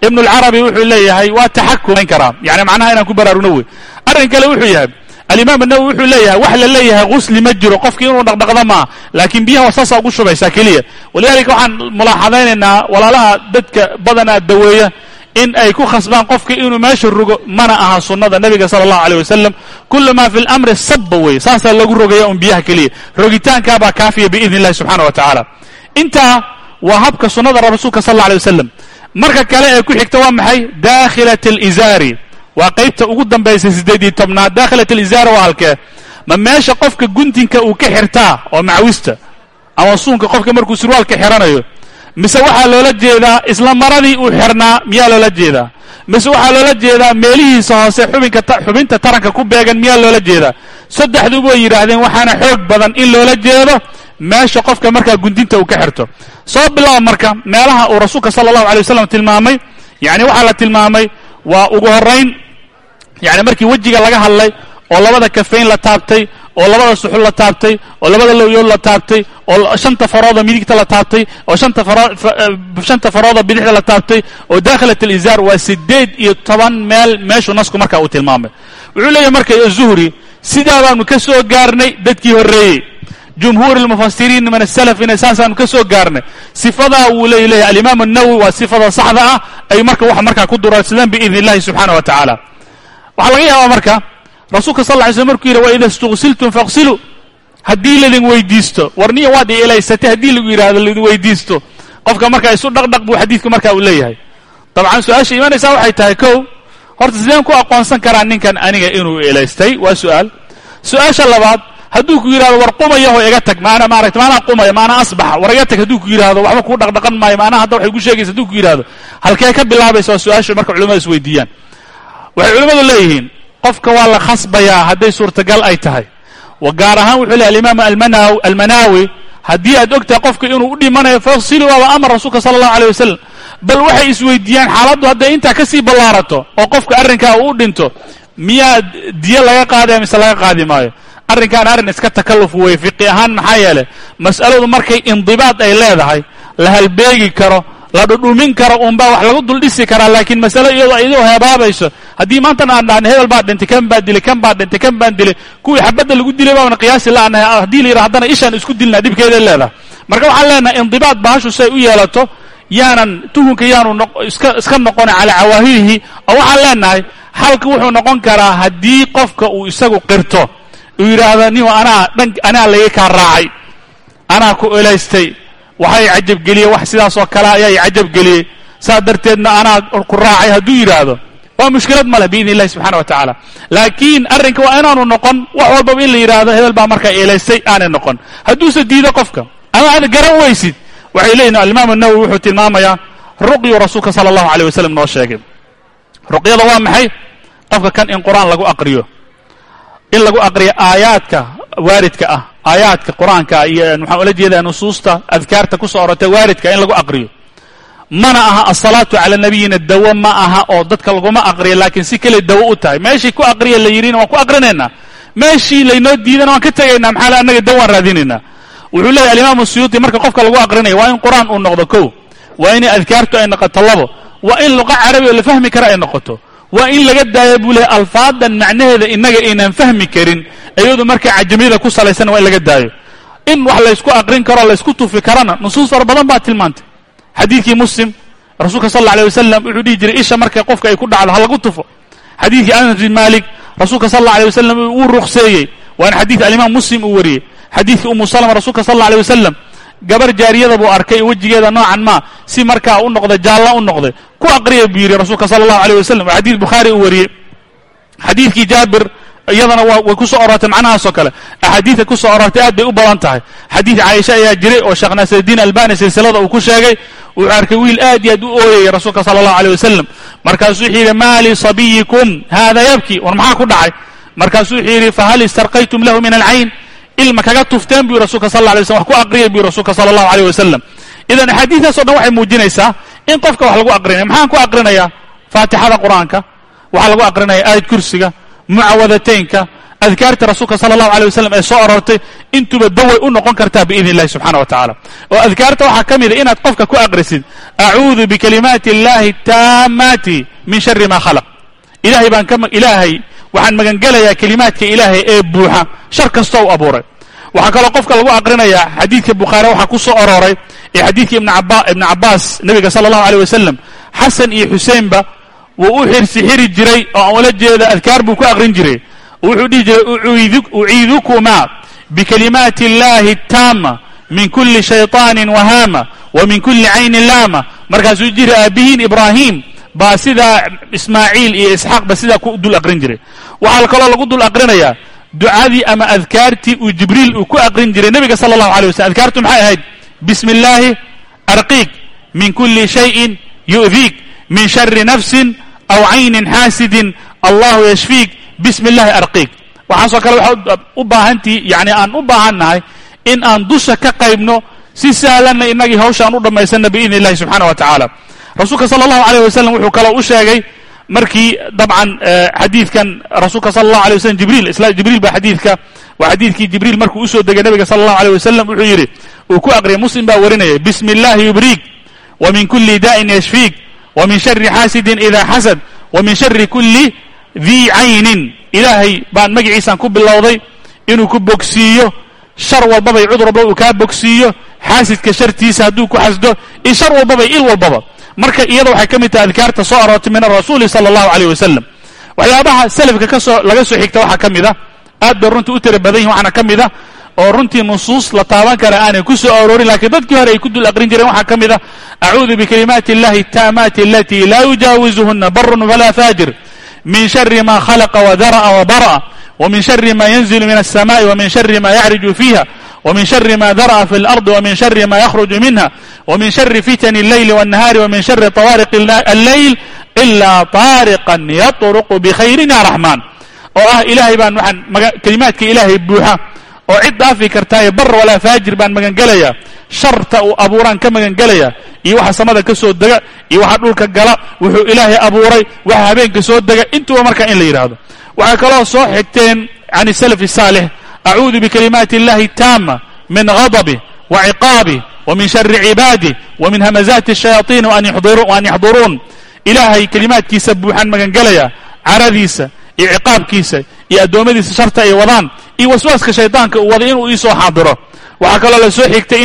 Ibnu alcarabi wuxuu leeyahay waa taxakumayn karaa. Yani macnaha inaan ku baraarugno wey. Arrin kale wuxuu yahay alimaam annawowi wuxuu leeyahay wax la leeyahay qusli ma jiro qofkii inuu dhaqdhaqdo maaha laakiin biyaha waa saasaa ugu shubaysaa keliya. Walidaalika waxaan mulaaxadaynaynaa walaalaha dadka badanaa daweeya in ay ku khasbaan qofka inuu meesha rogo mana aha sunnada nebiga sala allahu aleyh wasalam kula maa fi lamri sabba wey saasaa lagu rogaya un biyaha keliya. Rogitaankaabaa kaafiya biidni illahi subxana wa tacaala intaa waa habka sunnada rasuulka sal alla alay wasalam marka kale ee ku xigta waa maxay? Dakhilat alizaari waa qaybta ugu dambaysa siddeed iyo tobnaad dakhilat alizaari waa halkee. Ma meesha qofka guntinka uu ka xirtaa oo macwista ama suunka qofka markuu surwaalka xiranayo mise waxaa loola jeedaa isla maradii uu xirnaa miyaa loola jeedaa? Mise waxaa loola jeedaa meelihiisa hoose xubinka xubinta taranka ku beegan miyaa loola jeedaa? Saddexduba way yidhaahdeen waxaana xoog badan in loola jeedo meesha qofka markaa gundinta uu ka xirto. Soo bilaaba marka meelaha uu rasuulka sala allahu alay wasalam tilmaamay yacni waxaa la tilmaamay waa ugu horrayn yacni markii wejiga laga hadlay oo labada kafeyn la taabtay oo labada suxul la taabtay oo labada lowyood la taabtay oo shanta farooda midigta la taabtay oo shanta eh, farooda bidixda la taabtay oo daakhilat alizaar waa siddeed iyo toban meel meeshuu nasku markaa uu tilmaamay. Wuxuu leeyahy marka zuhri sidaa baanu ka soo gaarnay dadkii horreeyey. Jumhuur almufasiriin min asalafina saasaanu ka soo gaarnay. Sifadaa wuu leey leeyahy alimaam annawowi waa sifada saxda ah ay marka waxa markaa ku durasadeen biidn illahi subxaana wa tacaala waxaa laga yaabaa marka rasuulka sal ly slm markuu yidhi waida اstugsiltum faغsiluu haddii laydin weydiisto warniya waad i elaysatay haddii lagu yidhahdo laydin weydiisto. Qofka marka isu dhaqdhaq buu xadiidka marka uu leeyahay. Dabcan su'aasha imanaysaa waxay tahay kow horta sideen ku aqoonsan karaa ninkan aniga inuu elaystay waa su'aal. Su'aasha labaad hadduu ku yidhahdo war qumayaho iga tag maana maaragta maanaa qumaya maanaa asbaxa war iga tag hadduu ku yidhahdo waxba kuu dhaqdhaqan maayo maanaha hadda waxay ku sheegaysa hadduu ku yidhahdo halkee ka bilaabaysa waa su'aasha marka culimada is waxay culimmadu leeyihiin qofka waa la khasbayaa hadday suurtagal ay tahay. Wa gaar ahaan wuxuu lehy alimaam almanaawi haddii aad ogtahay qofka inuu u dhimanayo faغsiluu waaba amar rasuulka sala allahu alيyh wasalam bal waxay isweydiiyaan xaaladdu hadday intaa ka sii ballaarato oo qofka arrinkaa uu dhinto miyaa diyo laga qaadaya mise laga qaadi maayo? Arrinkaan arrin iska takalluf weeye fiqi ahaan maxaa yeelay mas'aladu markay indibaad ay leedahay la halbeegi karo la dhudhumin karo unbaa wax lagu dul dhisi karaa laakiin masale iyadoo iyadoo heebaabayso. Haddii maantana aan dhahna hebel baa dhintay kan baa dilay kan baa dhintay kan baan dilay kuwii xabadda lagu dilay baana qiyaasi la'anahay haddii la yidhaha haddana ishaan isku dilnaa dhibkeeday leedahay. Marka waxaan leenahay indibaad bahashu say u yeelato yaanan tuhunka yaanu iska noqona calaa cawaahidihi oo waxaan leenahay xalka wuxuu noqon karaa haddii qofka uu isagu qirto. Uu yidhaahdo nihu anaa dhan anaa laga kaa raacay. Anaa ku elaystay waxay cajabgeliyeen wax sidaas oo kale ayaay cajabgeliyeen saas darteedna anaa ku raacay hadduu yidhaahdo waa mushkilad ma leh biidn illahi subxana wa tacaala. Laakiin arrinka waa inaanu noqon wax walbaba in la yidhaahdo hebel baa markaa eelaystay aanay noqon. Hadduuse diido qofka ama aad garan weysid waxay leeyihiin alimaamu nawowi wuxuu tilmaamayaa ruqyu rasuulka sala allahu aleyh wasalam noo sheegay. Ruqyada waa maxay? Qofka kan in qur'aan lagu aqriyo. In lagu aqriyo aayaadka waaridka ah aayaadka qur'aanka iyo waxaan ula jeedaa nusuusta adkaarta ku soo orortay waaridka in lagu aqriyo. Mana aha asalaatu cala nabiyina dawo ma aha oo dadka laguma aqriyo laakiin si kale dawo u tahay. Meeshii ku aqriya la yidhina waan ku aqrinaynaa meeshii laynoo diidana waan ka tegaynaa maxaa le annaga dawo waan raadinaynaa wuxuu leeyahy alimaamu suyuuti marka qofka lagu aqrinayo waa in qur'aan uu noqdo kow waa inay adkaartu ay noqoto labo waa in luqa carabi oo la fahmi kara ay noqoto waa in laga daaya buu lehay alfaadan macnaheeda innaga aynaan fahmi karin iyadu marka cajamiyada ku salaysan waa in laga daayo. In wax laysku aqrin karo laysku tufi karana nusuus fara badan baa tilmaantay. Xadiidkii muslim rasuulka sal alla alay wasalam wuxuu dhihi jiray isha marka qofka ay ku dhacdo ha lagu tufo. Xadiidkii anas bin malik rasuulka sal alla alay wasalam wuu ruqseeyey. Waana xadiid alimaam muslim uu wariyey. Xadiidkii umu salama rasuulka sal alla alay wasalam gabar jaariyada buu arkay wejigeeda noocan maa si markaa u noqday jaalla u noqday ku aqriya buu yidhi rasuulka sala allahu aleyh wasalam waa xadiid bukhaari uu wariyey. Xadiidkii jaabir iyadana waa way ku soo orortay macnahaasoo kale. Axaadiidka ku soo orortay aad bay u badan tahay. Xadiid caaisha ayaa jiray oo sheekh naasirudiin albani silsilada uu ku sheegay. Wuxuu arkay wiil aad iyo aad u ooyayay rasuulka sala allahu aleyh wasalam markaasuu wuxuu yidhi maa lisabiyikum haada yabki. War maxaa ku dhacay? Markaasuu wuxuu yidhi fahal istarqaytum lahu min alcayn? Ilma kaga tufteen buu rasuulka sal lla alay slam wax ku aqriyay buu rasuulka sala allahu aleyh wasalam idan axaadiistaas o dhan waxay muujinaysaa in qofka wax lagu aqrinaya maxaan ku aqrinayaa faatixada qur'aanka waxaa lagu aqrinaya aayad kursiga mucawadataynka adkaarta rasuulka sala allahu alay wasalam ee soo arortay intuba daway u noqon kartaa biidn illahi subxana wa tacala oo adkaarta waxaa ka mida inaad qofka ku aqrisid acuudu bikalimaati اllahi taamaati min shari ma khalaq. Ilahay baan ka ilaahay waxaan magangelayaa kelimaadka ilaahay ee buuxa shar kasta u abuuray waxaa kaloo qofka lagu aqrinayaa xadiidka bukhaari waxaa ku soo arooray ee xadiidka ibn cabbaas nebiga sala allahu aleyh wasalam xasan iyo xuseenba wuu u xirsi xiri jiray oo aan ula jeeda adkaar buu ku aqrin jiray. Wuxuu dhihi jiray uciidukumaa bikalimaati اllahi taama min kuli shayطaani wahaama wa min kuli caynin laama. Markaasuu jiri aabihiin ibraahim baa sidaa ismaaciil iyo isxaaqba sidaa ku dul aqrin jiray. Waxaa kaloo lagu dul aqrinayaa ducadii ama adkaartii uu jibriil uu ku aqrin jiray nebiga sala allahu alay waslm adkaartu maxay ahayd? Bismi illaahi arqiik min kuli shayin yu'diik min shari nafsin aw caynin xaasidin allahu yashfiik bismi illahi arqiik waxaasoo kale waxaa u baahantii yani aan u baahannahay in aan dusha ka qaybno si sahlanna inagii hawshaan u dhammaysanna biidn illahi subxana wa tacaala. Rasuulka sala allahu aleyh wasalam wuxuu kaloo u sheegay markii dabcan xadiidkan rasuulka sala allahu alay wasalam jibriil isla jibriil baa xadiidka waa xadiidkii jibriil markuu u soo degay nabiga sala allahu aleyh wasalam wuxuu yidhi uu ku aqriyay muslim baa warinaya bismi illahi yubriik wa min kuli daa'in yashfiik wa min shari xaasidin ida xasad wa min shari kuli dii caynin ilaahay baan magaciisaan ku bilowday inuu ku bogsiiyo shar walbaba iyo cudur walbaba uu kaa bogsiiyo xaasidka shartiisa hadduu ku xasdo shar walbaba iyo il walbaba marka iyada waxay ka mid tahay adkaarta soo aroortay min arasuuli sala allahu caleyh wasalam waxyaabaha salafka ka soo laga soo xigta waxaa ka mid a aad bay runtii u tira badan yihiin waxaana ka mid a oo runtii nusuus la taaban kara aanay ku soo aroorin lakiin dadkii hore ay ku dul aqrin jireen waxaa ka mid ah, a acuudu bikalimaati illahi taamaati alatii laa yujaawizuhuna barun walaa faajir. Min shari ma khalaqa wadara'a wabara'a wa min shari ma yanzilu min alsama'i wa min shari ma yacriju fiiha. wmin shari ma dara'a fi اlarضi wmin shari ma yakhruju minha wmin shari fitani اleyli wالnahaari wmin shari طawaariq alleyl ilaa طaariqan yatruqu bkhayrin ya raxmaan oo ah ilaahay baan waxaan kelimaadka ilaahay buuxa oo cid dhaafi kartaaye bar walaa faajir baan magangelaya sharta uu abuuraan ka magangelaya iyo waxa samada ka soo dega iyo waxa dhulka gala wuxuu ilaahay abuuray waxa habeenka soo dega intuba markaa in la yidhaahdo waxay kaloo soo xigteen can salaf saalix acuudu bikalimaati اllahi taama min غadabih wa ciqaabih wa min shari cibaadih wa min hamazaati الshayaaطiin an yaxduruun ilaahay kelimaadkiisa buuxaan magangelaya caradiisa iyo ciqaabkiisa iyo addoommadiisa sharta ay wadaan iyo waswaaska shaydaanka uu waday inuu iisoo xaadiro waxaa kaloo la soo xigtay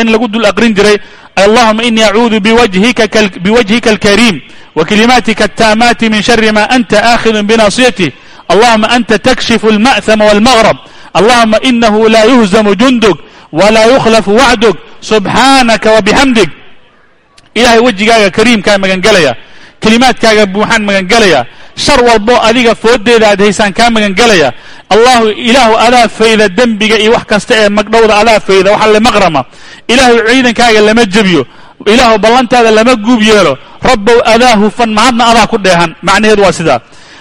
in lagu dul aqrin jiray allahuma inii acuudu biwajhika alkariim wa kalimaatika attaamaati min shari ma anta aakhidun binaasiyatih allahuma anta takshifu alma'hama walmaghrab allahuma inahu laa yuhzamu junduk walaa yukhlafu wacduk subxaanaka wa bixamdig ilahay wejigaaga kariimkaa magangelaya kelimaadkaaga buuxaan magangelaya shar walbo adiga foodeeda aad haysaan kaa magangelaya allahu ilaahu adaa fayda dembiga iyo wax kasta ee magdhowda adaa fayda waxa lemaqrama ilaahu ciidankaaga lama jebiyo. Ilaahu ballantaada lama guub yeelo. Rabbow adaa hufan mahadna adaa ku dheehan. Macnaheedu waa sidaa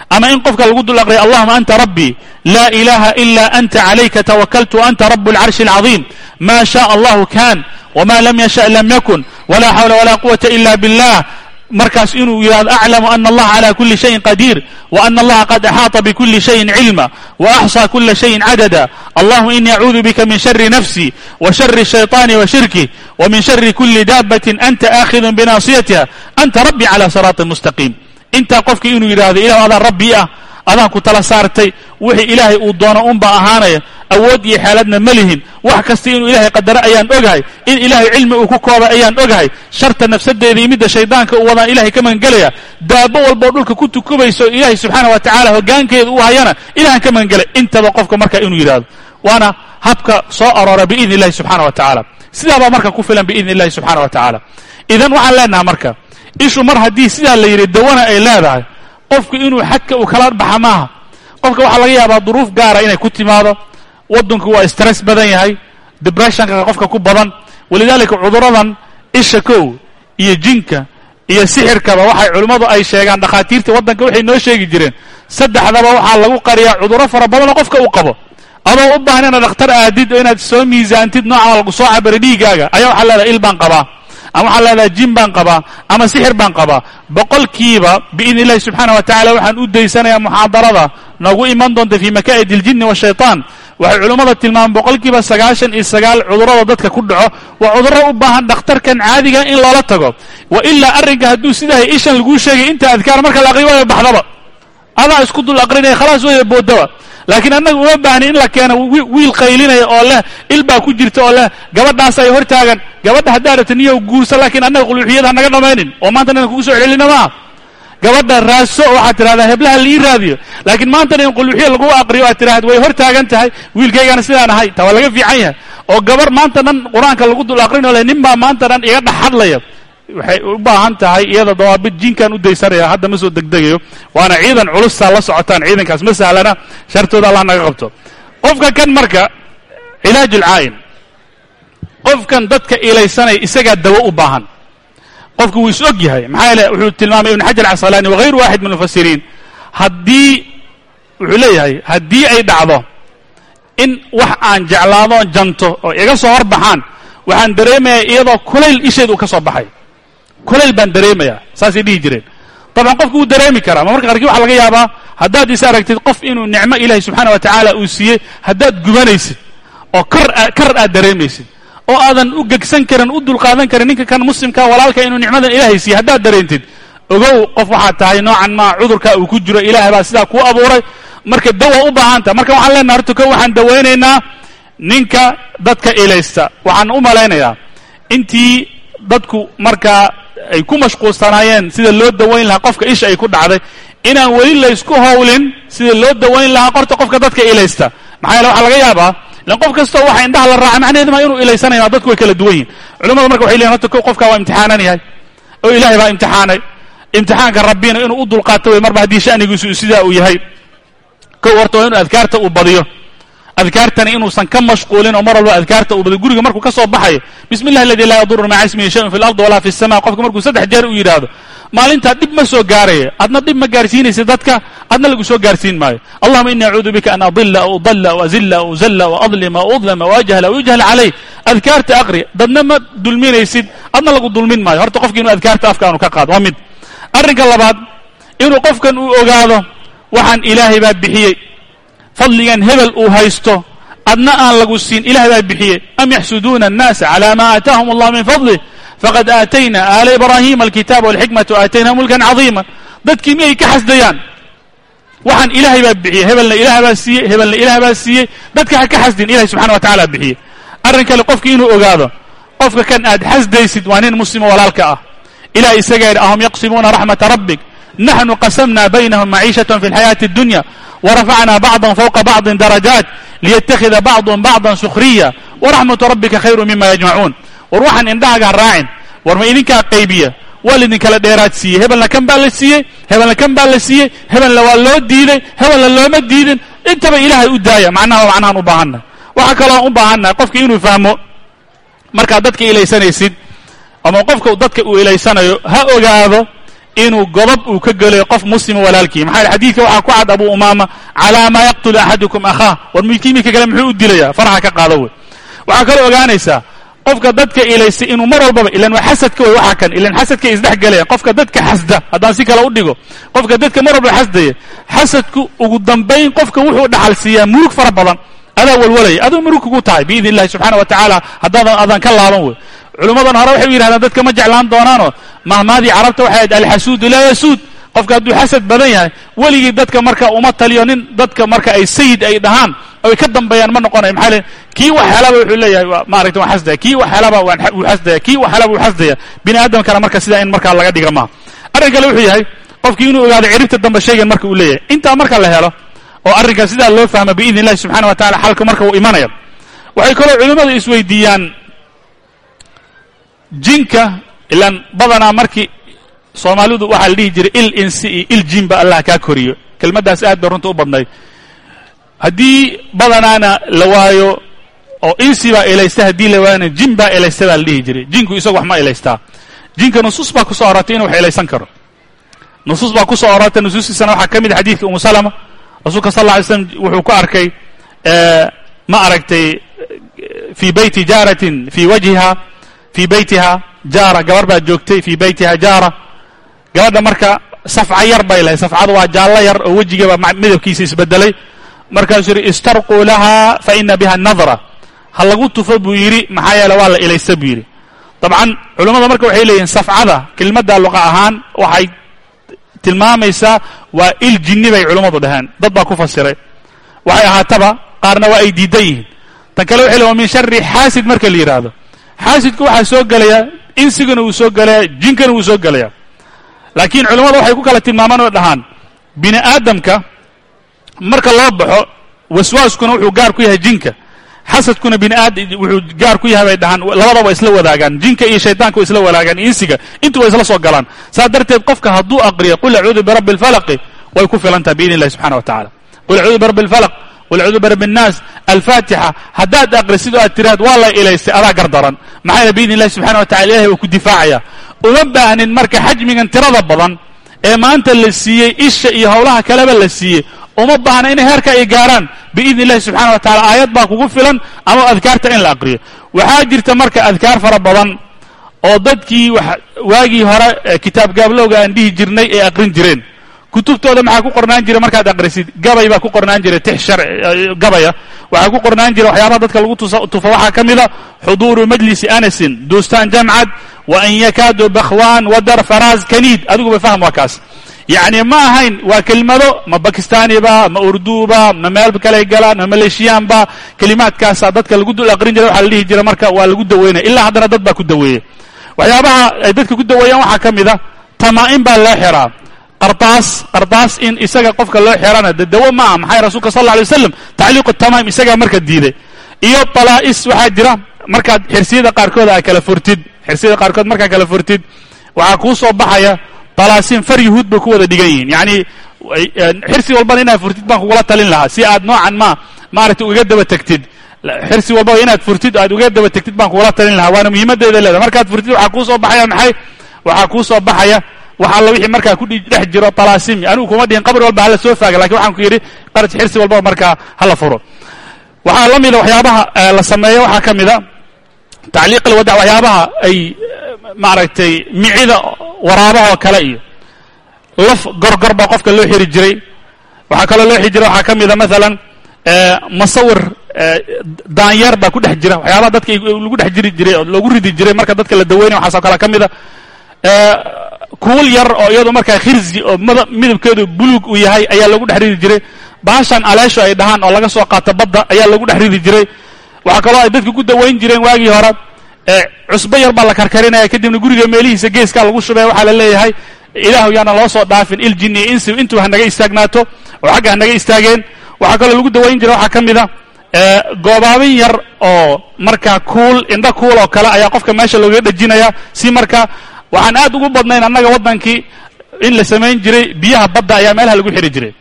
ama in qofka lagu dul aqriya allahuma anta rabbii laa ilaha ila anta calayka tawakaltu anta rabu alcarshi alcadiim ma shaء allahu kan wma lam yasha lam yakun wla xawla wla quwata ila billah markaas inuu yidhahdo aclamu ana allaha cala kuli shayin qadiir wa ana allaha qad axaata bikuli shayin cilma wa axsaa kula shayin cadada allahuma ini acuudu bika min shari nafsi wa shari shayطaani wa shirkih wa min shari kuli daabatin anta aakhidun binaasiyatiha anta rabbi cala siraaطi mustaqiim intaa qofki inuu yidhahdo ilahu adaa rabbi ah adaan ku tala saartay wixii ilaahay uu doono unbaa ahaanaya awood iyo xeeladna ma lihin. Wax kasta inuu ilaahay qadaro ayaan ogahay in ilaahay cilmi uu ku koobay ayaan ogahay. Sharta nafsadeeda iyo midda shaydaanka uu wadaan ilahay ka magangelaya daabo walboo dhulka ku tukubayso ilaahay subxaana wa tacala hoggaankeeda u hayana ilahan ka magangelay intaba qofka marka inuu yidhahdo waana habka soo aroora biidni illahi subxana wa tacaala. Sidaabaa marka ku filan biidni illahi subxana wa tacaala. Idan waxaan leenaha marka ishu mar haddii sidaa la yidhi dawana ay leedahay. Qofku inuu xadka uu kala baxa maaha. Qofka waxaa laga yaabaa duruuf gaara inay ku timaado. Waddanku waa stress badan yahay. Debressionka qofka ku badan. Walidaalika cuduradan isha kow iyo jinka iyo sixirkaba waxay culimmadu ay sheegaan dhakhaatiirta waddanka waxay noo sheegi jireen. Saddexdaba waxaa lagu qariyaa cuduro fara badanoo qofka uu qabo. Adoo u baahan inaad dhakhtar aadid oo inaad soo miisaantid nooca lagu soo cabira dhiigaaga ayaa waxaa leedahay il baan qabaa ama waxaa leedahay jin baan qabaa ama sixir baan qabaa. Boqolkiiba biidni illahi subxaana wa tacala waxaan u daysanayaa muxaadarada noogu iman doonta fii makaa'id iljinni washaytaan waxay culummada tilmaamaan boqolkiiba sagaashan iyo sagaal cudurrada dadka ku dhaco. Waa cudurro u baahan dhakhtarkan caadiga in loola tago. Wa ilaa arrinka hadduu sidahay ishan laguu sheegay inta adkaar marka la aqriyo waaya baxdaba adaa isku dul aqrinaya khalaas waya boodaba laakiin annaga uma baahni in la keeno wiil qaylinaya oo leh il baa ku jirta oo leh gabadhaas ay hor taagan. Gabadha haddaa rabta niyow guursa laakiin annaga quluuxiyada hanaga dhamaynin. Oo maanta nana kugu soo celcelina maaha gabadha raaso waxaad tidhahdaa heblaha la raadiyo. Laakiin maantana in quluuxiya lagu aqriyo aad tidhahda way hor taagan tahay wiilkaygana sidaan ahay taa waa laga fiican yahay. Oo gabar maanta dhan qur'aanka lagu dul aqrinoo leh nin baa maanta dhan iga dhex hadlaya waxay u baahan tahay iyada dawaabid jinkaan u daysanaya hadda ma soo degdegayo. Waana ciidan culusaa la socotaan ciidankaas ma sahlana shartooda allah naga qabto. Qofka kan marka cilaaj ulcaayin qofkan dadka ilaysanaya isagaa dawo u baahan. Qofku wuu is og yahay maxaa yeele wuxuu tilmaamay ibn xajar casqalaani wagayru waaxid min almufasiriin haddii wuxuu leeyahay haddii ay dhacdo in wax aan jeclaadoon janto oo iga soo horbaxaan waxaan dareemayaa iyadoo kulayl isheed uu ka soo baxay kulayl baan dareemayaa saasay dhihi jireen. Dabcan qofku wuu dareemi karaa ma marka qarkii waxa laga yaabaa haddaad is aragtid qof inuu nicmo ilaahay subxaana wa tacaala uu siiyey haddaad gubanaysid oo kar aad dareemaysid oo aadan u gegsan karin u dulqaadan karin ninka kan muslimka walaalka inuu nicmadan ilaahay siiyey haddaad dareentid ogow qof waxaad tahay noocan maa cudurka uu ku jiro ilaahay baa sidaa kuu abuuray. Marka dawa u baahan taha marka waxaan leenaha horta ko waxaan dawaynaynaa ninka dadka ilaysta waxaan u malaynayaa intii dadku markaa ay ku mashquulsanaayeen sida loo dawayn lahaa qofka isha ay ku dhacday. Inaan weli laysku howlin sida loo dawayn lahaa qorta qofka dadka ilaysta. Maxaa yeele waxaa laga yaabaa ilan qof kastoo waxa indhaha la raaca macnaheedu maa inuu ilaysanaya dadku way kala duwan yihiin culamadu marka waxay leeyihiin horta ko qofkaa waa imtixaanan yahay. Oo ilaahay baa imtixaanay. Imtixaanka rabbina inuu u dulqaato wey marba haddii sha'nigiisu sidaa uu yahay. Kow horta waa inuu adkaarta uu badiyo adkaartani inuusan ka mashquulin oo mar walba adkaarta uu badiyo guriga markuu ka baxayo bismi illahi aladi laa yaduru maca ismihi shayun fi lardi walaa fi الsama qofka markuu saddex jeer u yidhaahdo maalintaa dhib ma soo gaaraya adna dhib ma gaarsiinaysa dadka adna lagu soo gaarsiin maayo. Allahuma ini acuudu bika an adila aw udalla aw azilla aw uzalla aw adlima aw udlama aw ajhala aw yujhal calay. Adkaarta aqri dadna ma dulminaysid adna lagu dulmin maayo. Horta qofki inuu adkaarta afka ka qaado waa mid. Arrinka labaad inuu qofkan uu ogaado waxaan ilaahay baa bixiyey fadligan hebel uu haysto adna aan lagu siin ilaah baa bixiyey. Am yaxsuduuna annaasa cala ma aataahum allah min fadlih faqad aatayna aala ibraahiima alkitaaba walxikmata aatayna mulkan cadiima. Dadkii miyay ka xasdayaan? Waxaan ilaahay baa bixiyey hebelna ilaah baa siiyey hebelna ilaah baa siiyey. Dadka ha ka xasdin ilahay subxana wa tacala bixiyey. Arrin kale qofki inuu ogaado qofka kan aad xasdaysid waa nin muslimo walaalka ah. Ilaah isagaa yidhi ahum yaqsimuuna raxmata rabbig naxnu qasamna baynahum maciishathm fi اlxayaati اddunya ورفعنا بعضا فوق بعض درجات ليتخذ بعضهم بعضا سخرية ورحمة ربك خير مما يجمعون war waxaan indhahagaa raacin war ma idinkaa qaybiya waa laydin kala dheeraad siiyey hebelna kan baa la siiyey hebelna kan baa la siiyey hebelna waa loo diiday hebelna looma diidin intaba ilaahay u daaya macnaha waa macnahaan u baahannahay waxaa kaloo u baahannahay qofka inuu fahmo markaad dadka ilaysanaysid ama qofka dadka uu ilaysanayo ha ogaado inuu godob uu ka gelayo qof muslima walaalkii. Maxaa xadiidka waxaa ku cad abu umaama calaa maa yaqtulu axadukum akhaah war midka kale muxuu u dilayaa faraha ka qaado wey. Waxaa kaloo ogaanaysaa qofka dadka ilaystay inuu mar walbaba ilan waa xasadka wey waxaa kan ilan xasadkay isdhex gelayaan qofka dadka xasda haddaan si kale u dhigo qofka dadka mar walba xasdaya xasadku ugu dambayn qofka wuxuu dhaxal murug fara badan adaa walwalaya aduu murug kugu tahay biidn illahi subxaana wa tacaala haddaadan adaan ka laaban wey culimmadan hore waxay u yidhahdeen dadka ma jeclaan doonaanoo mahmaadii carabta waxay ahayd alxasuudu laa yasuud. Qofka hadduu xasad badan yahay weligii dadka marka uma taliyo nin dadka marka ay sayid ay dhahaan oy ka dambeeyaan ma noqonayo maxaa le kii wax helaba wuxuu leeyahay maaragta waan xasdaya kii wax helaba wuu xasdaya kii wax helaba wuu xasdaya. Bini aadamkana marka sidaa in markaa laga dhiga maaha arrin kale wuxuu yahay qofkii inuu ogaado ciribta dambe shaygan marka uu leeyahay intaa marka la helo oo arrinka sidaa loo fahmo biidn illahi subxana wa tacala xalka marka uu imanaya waxay kaloo culimmadu isweydiiyaan jinka ilaan badanaa markii soomaalidu waxaa la dhihi jiray il insi iyo il jin ba allah kaa koriyo. Kelmaddaas aad bay runta u badnayd. Haddii badanaana la waayo oo insi baa elaysta haddii la waayona jin baa elaysta baa la dhihi jiray. Jinku isagu wax ma elaystaa jinka nusuus baa ku soo aroortay inuu wax elaysan karo. Nusuus baa ku soo aroortay nusuustiisana waxaa ka mid a xadiidka umu salama. Rasuulka sal lla alay slam wuxuu ku arkay ma aragtay fii beyti jaaratin fii wajhiha fii beytiha jaara. Gabar baa joogtay fii beytiha jaara. Gabadha marka safca yar bay lahay safcadu waa jaallo yar oo wejigeeba midabkiisa isbedelay markaasuu yidhi istarquu laha fa ina biha nadra. Ha lagu tufo buu yidhi maxaa yeele waa la ilaysta buu yidhi. Dabcan culummada marka waxay leeyihiin safcada kelmadda luqa ahaan waxay tilmaamaysaa waa il jinni bay culummadu dhaheen. Dad baa ku fasiray. Waxay ahaataba qaarna waa ay diidan yihiin. Tan kale waxay leeyin wa min shari xaasid marka la yidhaahdo xaasidku waxaa soo gelaya insigana wuu soo gelaya jinkana wuu soo gelaya laakiin culimmadu waxay ku kala tilmaamaan oo dhahaan bini aadamka marka loo baxo waswaaskuna wuxuu gaar ku yahay jinka. Xasadkuna bini aadam wuxuu gaar ku yahay bay dhahaan labadaba waa isla wadaagaan. Jinka iyo shaydaanka waa isla wadaagaan insiga intu waa isla soo galaan. Saa darteed qofka hadduu aqriyo qul acuudu birabbi alfalaqi way ku filan tahay biidn illahi subxana wa tacala qul acuudu birabbi alfalaq birabbi annaas alfaatixa haddaad aqrisid oo aad tiraahad waa la ilaystay adaa gar daran maxaa yeele biidn illahi subxana wa tacala ilahay waa ku difaacaya uma baahnin marka xajmigan tirada badan ee maanta la siiyey isha iyo howlaha kaleba la siiyey uma baahna inay heerka ay gaaraan biidn illahi subxana wa tacala aayad baa kugu filan ama adkaarta in la aqriyo waxaa jirta marka adkaar fara badan oo dadkii waagii hore kitaab gaablowga aan dhihi jirnay ay aqrin jireen kutubtooda maxaa ku qornaan jira markaad aqrisid? Gabay baa ku qornaan jiray tix gabaya. Waxaa ku qornaan jira waxyaabaha dadka lagu tufo waxaa ka mida xuduuru majlisi anasin duustaan jamcad wa an yakaadu bakhwan wadar faraaz kaniid. Adiguba fahm waa kaas. Yacni ma ahayn waa kelimado ma bakistaaniba ma urduba ma meel kale galaan ma maleeshiyaanba kelimaadkaasaa dadka lagu dul aqrin jiray waxaa la dhihi jira marka waa lagu daweynaya ilaa haddana dad baa ku daweeyey. Waxyaabaha ay dadka ku daweeyaan waxaa ka mid a tamaa-in baa loo xiraa qardaas qardaas in isaga qofka loo xirana de dawo ma ah maxay rasuulka sal alla alay waslam tacliiqu tamaim isagaa marka diiday. Iyo balaa'is waxaa jira markaad xirsiyada qaarkood aa kala furtid xirsiyada qaarkood markaa kala furtid waxaa kuu soo baxaya balaasin far yuhuud bay ku wada dhigan yihiin. Yacni xirsi walbana inaad furtid baan kugula talin lahaa. Si aad noocan ma maaragtay uga daba tegtid xirsi walbaba inaad furtid aad uga daba tegtid baan kugula talin lahaa. Waana muhiimaddeeda leedahay. Markaad furtid waxaa kuu soo baxaya maxay? Waxaa kuu soo baxaya wax alla wixii markaa ku dhex jiro talaasimi. Anigu kuma dhihin qabri walba hala soo faaga laakiin waxaan ku yidhi qaraj xirsi walbaba markaa hala furo. Waxaa la mida waxyaabaha la sameeyo waxaa ka mida tacliiq alwadac waxyaabaha ay maaragtay micida waraabahoo kale iyo laf gorgor baa qofka loo xiri jiray. Waxaa kaloo loo xiri jiray waxaa ka mida maalan masawir daanyeer baa ku dhex jira. Waxyaabaha dadka lagu dhex jiri jiray oo loogu ridi jiray marka dadka la daweynaya waxaasoo kale ka mida kuul yar oo iyadu markaa khirzi oo midabkeedu buluug uu yahay ayaa lagu dhex ridi jiray. Baashan aleesho ay dhahaan oo laga soo qaato badda ayaa lagu dhex ridi jiray. Waxaa kaloo ay dadka ku dawayn jireen waagii hore. Cusbo yar baa la karkarinaya kadibna guriga meelihiisa geeskaa lagu shubaya waxaa la leeyahay ilaahu yaana loo soo dhaafin il jinni iyo insi intuu hanaga istaagnaato oo xagga hanaga istaageen. Waxaa kaloo lagu dawayn jiray waxaa ka mid a goobaabin yar oo markaa kuul indho kuul oo kale ayaa qofka meesha looga dhejinaya si marka waxaan aad ugu badnayn annaga waddankii in la samayn jiray biyaha badda ayaa meelaha lagu xiri jiray.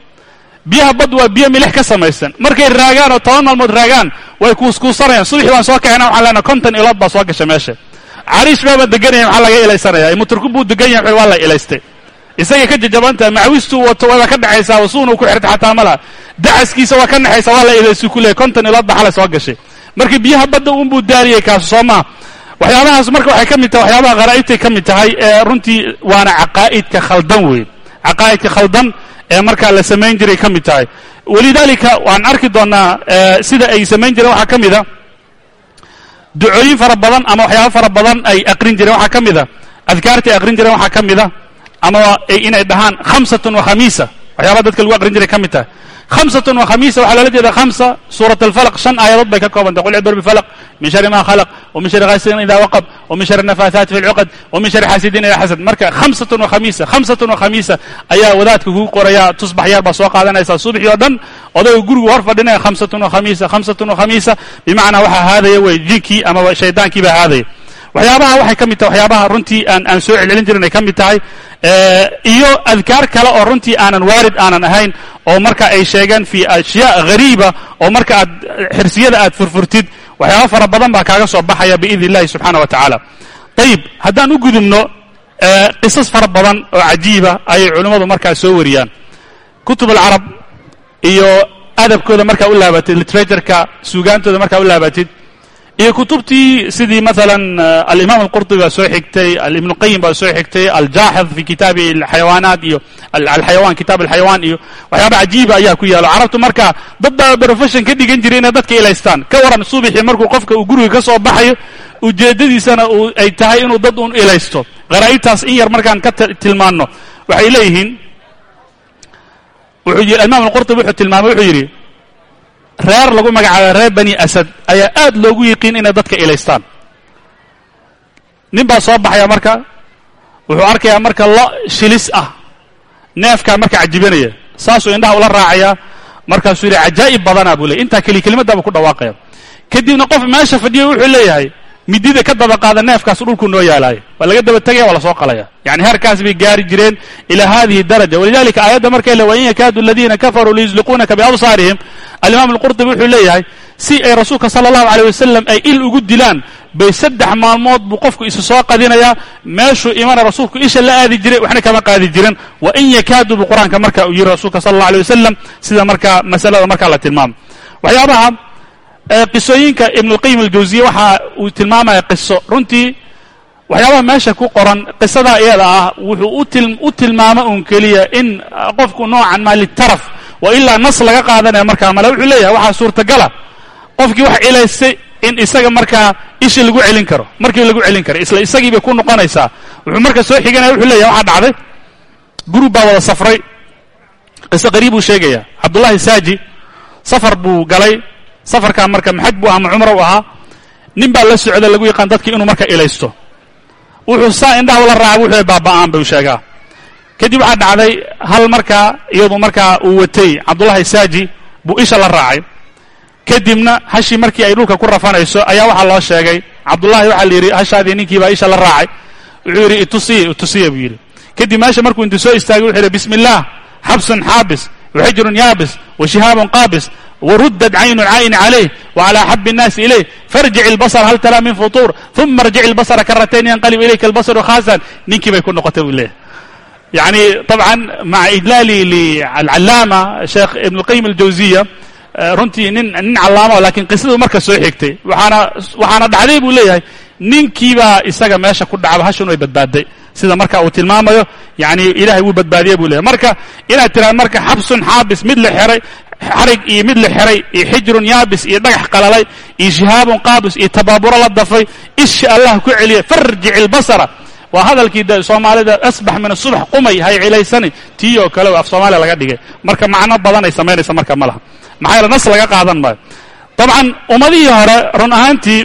Biyaha badda waa biyo milix ka samaysan. Markay raagaan oo toban maalmood raagaan way kuuskuusanayaan subaxii baan soo kaxayna waxaan leenahay konton ilood baa soo gasha meesha. Cariish baaba deganaya maxaa laga ilaysanaya muturku buu degan yahay waa la ilaystay. Isagay ka jajabantaha macawistuu wato waaba ka dhexaysaa wasuuna ku xirta xataa ma dacaskiisa waa ka naxaysa waa la ilaysu ku konton ilood baa soo gashay. Markii biyaha badda unbuu daariyey kaasu soo maa waxyaabahaas marka waxay ka mid tahay waxyaabaha kharaa'ibtay ka mid tahay ee runtii waana caqaa'idka khaldan weyn. Caqaa'idka khaldan ee markaa la samayn jiray ka mid tahay. Walidaalika waan arki doonaa sida ay samayn jireen waxaa ka mid a. Ducooyin fara badan ama waxyaaba fara badan ay aqrin jireen waxaa ka mid a. Adkaartay aqrin jireen waxaa ka mid a. Ama inay dhahaan khamsatun wa khamiisa waxyaaba dadka lagu aqrin jiray ka mid tahay. Khamsatun wa khamiisa waxaa loola jeeda khamsa. Suurat alfalaq shan aayadood bay ka koobantay qul cibir bifalaq min shari ma khalaq wa min shari ghaasiqin ida waqab wa min shari nafaathaati fi lcuqad wa min shari xaasidin ida xasad marka khamsatun wa khamiisa khamsatun wa khamiisa ayaa wadaadka kugu qoraya tusbax yar baa soo qaadanaysaa subaxii oo dhan. Odayga gurigu hor fadhinaya khamsatun wa khamiisa khamsatun wa khamiisa. Bimacnaa waxaa haadaya wey jinkii ama shaydaankii baa haadaya waxyaabaha waxay ka mid tahay waxyaabaha runtii aan aan soo celcelin jirin ay ka mid tahay iyo adkaar kale oo runtii aanan waarid aanan ahayn oo marka ay sheegeen fi ashyaa ghariiba oo marka aad xirsiyada aad furfurtid waxyaaba fara badan baa kaaga soo baxaya biidn illahi subxaana wa tacaala. Ayib haddaan u gudubno qisas fara badan oo cajiiba ayay culimmadu markaa soo wariyaan. Kutub alcarab iyo adabkooda markaa u laabatid literatureka suugaantooda markaa u laabatid iyo kutubtii sidii maalan alimaam alqurطubi baa soo xigtay ibnu qayim baa soo xigtay aljaaxid fi kitaabi alxayawaanaat iyo alxayawaan kitaab alxayawaan iyo waxyaaba cajiiba ayaa ku yaalo. Carabtu marka dad baa profession ka dhigan jiray inay dadka ilaystaan. Ka waran subaxii markuu qofka uu guriga ka soo baxayo ujeeddadiisana uu ay tahay inuu dad un ilaysto. Qaraa'ibtaas in yar markaan ka tilmaanno waxay leeyihiin wuxuu yidhi alimaam alqurطubi wuxuu tilmaamay wuxuu yidhi reer lagu magacaabo reer bani asad ayaa aad loogu yiqiin inay dadka ilaystaan. Nin baa soo baxaya marka wuxuu arkayaa marka lo shilis ah neefkaa marka cajibanaya. Saasuu indhaha ula raacayaa markaasuu yidhi cajaa'ib badanaa buu leyay intaa keli kelimaddaaba ku dhawaaqaya kadibna qof meesha fadhiya wuxuu leeyahay midida ka daba qaada neefkaas dhulku noo yaalaayo. Waa laga daba tegaya waa la soo qalaya. Yani heerkaas bay gaari jireen ilaa hadihi daraja. Walidalika aayadda markay le wain yakaadu aladiina kafaruu liyusliquunaka biabsaarihim alimaam alqurdubi wuxuu leeyahay si ay rasuulka sal allahu calay wasalam ay il ugu dilaan bay saddex maalmood buu qofku isu soo qadinayaa meeshuu imana rasuulku isha la aadi jiray waxna kama qaadi jirin. Wa in yakaadu buu qur'aanka marka uu yidhi rasuulka sala allah alay wasalam sida markaa masalada markaa la tilmaamo. Waxyaabaha qisooyinka ibnulqayim aljawziye waxa uu tilmaamaya qiso. Runtii waxyaabaha meesha ku qoran qisadaa iyada ah wuxuu u tilmaamo uun keliya in qofku noocan maa litaraf wa ilaa nas laga qaadanaya markaa male wuxuu leeyahay waxaa suurtagala qofkii wax ilaystay in isaga markaa ishi lagu celin karo. Markiiba lagu celin karo isla isagii ku noqonaysaa. Wuxuu marka soo xiganaya wuxuu leeyahay waxaa dhacday. Gurub baa wada safray. Qiso qariib buu sheegaya cabdullaahi saaji safar buu galay. Safarkaa marka maxaj buu aha ma cumro u ahaa. Nin baa la socda lagu yaqaan dadkii inuu marka ilaysto. Wuxuu saa indhaha ula raaca wuxuu baaba'aan buu sheegaa kadib waxaa dhacday hal markaa iyadu markaa uu watay cabdullaahi saaji buu isha la raacay kadibna hashii markii ay dhulka ku rafanayso ayaa waxaa loo sheegay cabdullahi waxaa la yidhi hashaadii ninkii baa isha la raacay wuxuu yidhi itusiya itusiya buu yidhi kadib meesha markuu intu soo istaagay wuxuu yidhi bismi illaah xabsun xaabis waxijrun yaabis washihaabun qaabis waruddad caynu lcayni calayh wacalaa xabi الnaasi ilayh farjic اlbasr hal taraa min futuur uma arjic اlbasra karatayn yanqalib ilayka albasru khaasan ninkii bay ku noqotay buu leeyahy yani طabcan maca idlaali lilcallaama sheekh ibn اlqayim aljawziya runtii nin nin callaamo lakiin qisaduu marka soo xigtay. waxaana waxaana dhacday buu leeyahay ninkiibaa isaga meesha ku dhacba hashun way badbaaday sida marka uu tilmaamayo yani ilahay wuu badbaadiyey buu leeyahy marka inaad tiraad marka xabsun xaabis mid la xeray xarig iyo mid la xeray iyo xijrun yaabis iyo dhagax qalalay iyo shihaabun qaabis iyo tabaaburo la dafay ishi allah ku celiya farjic ilbasara waa hadalkii de soomaalida asbax min asubax qumay hay cilaysani tii oo kale af soomaaliya laga dhigay. Marka macno badan ay samaynaysa marka ma laha. Maxaa yaele nas laga qaadan maayo. Dabcan ummadihii hore run ahaantii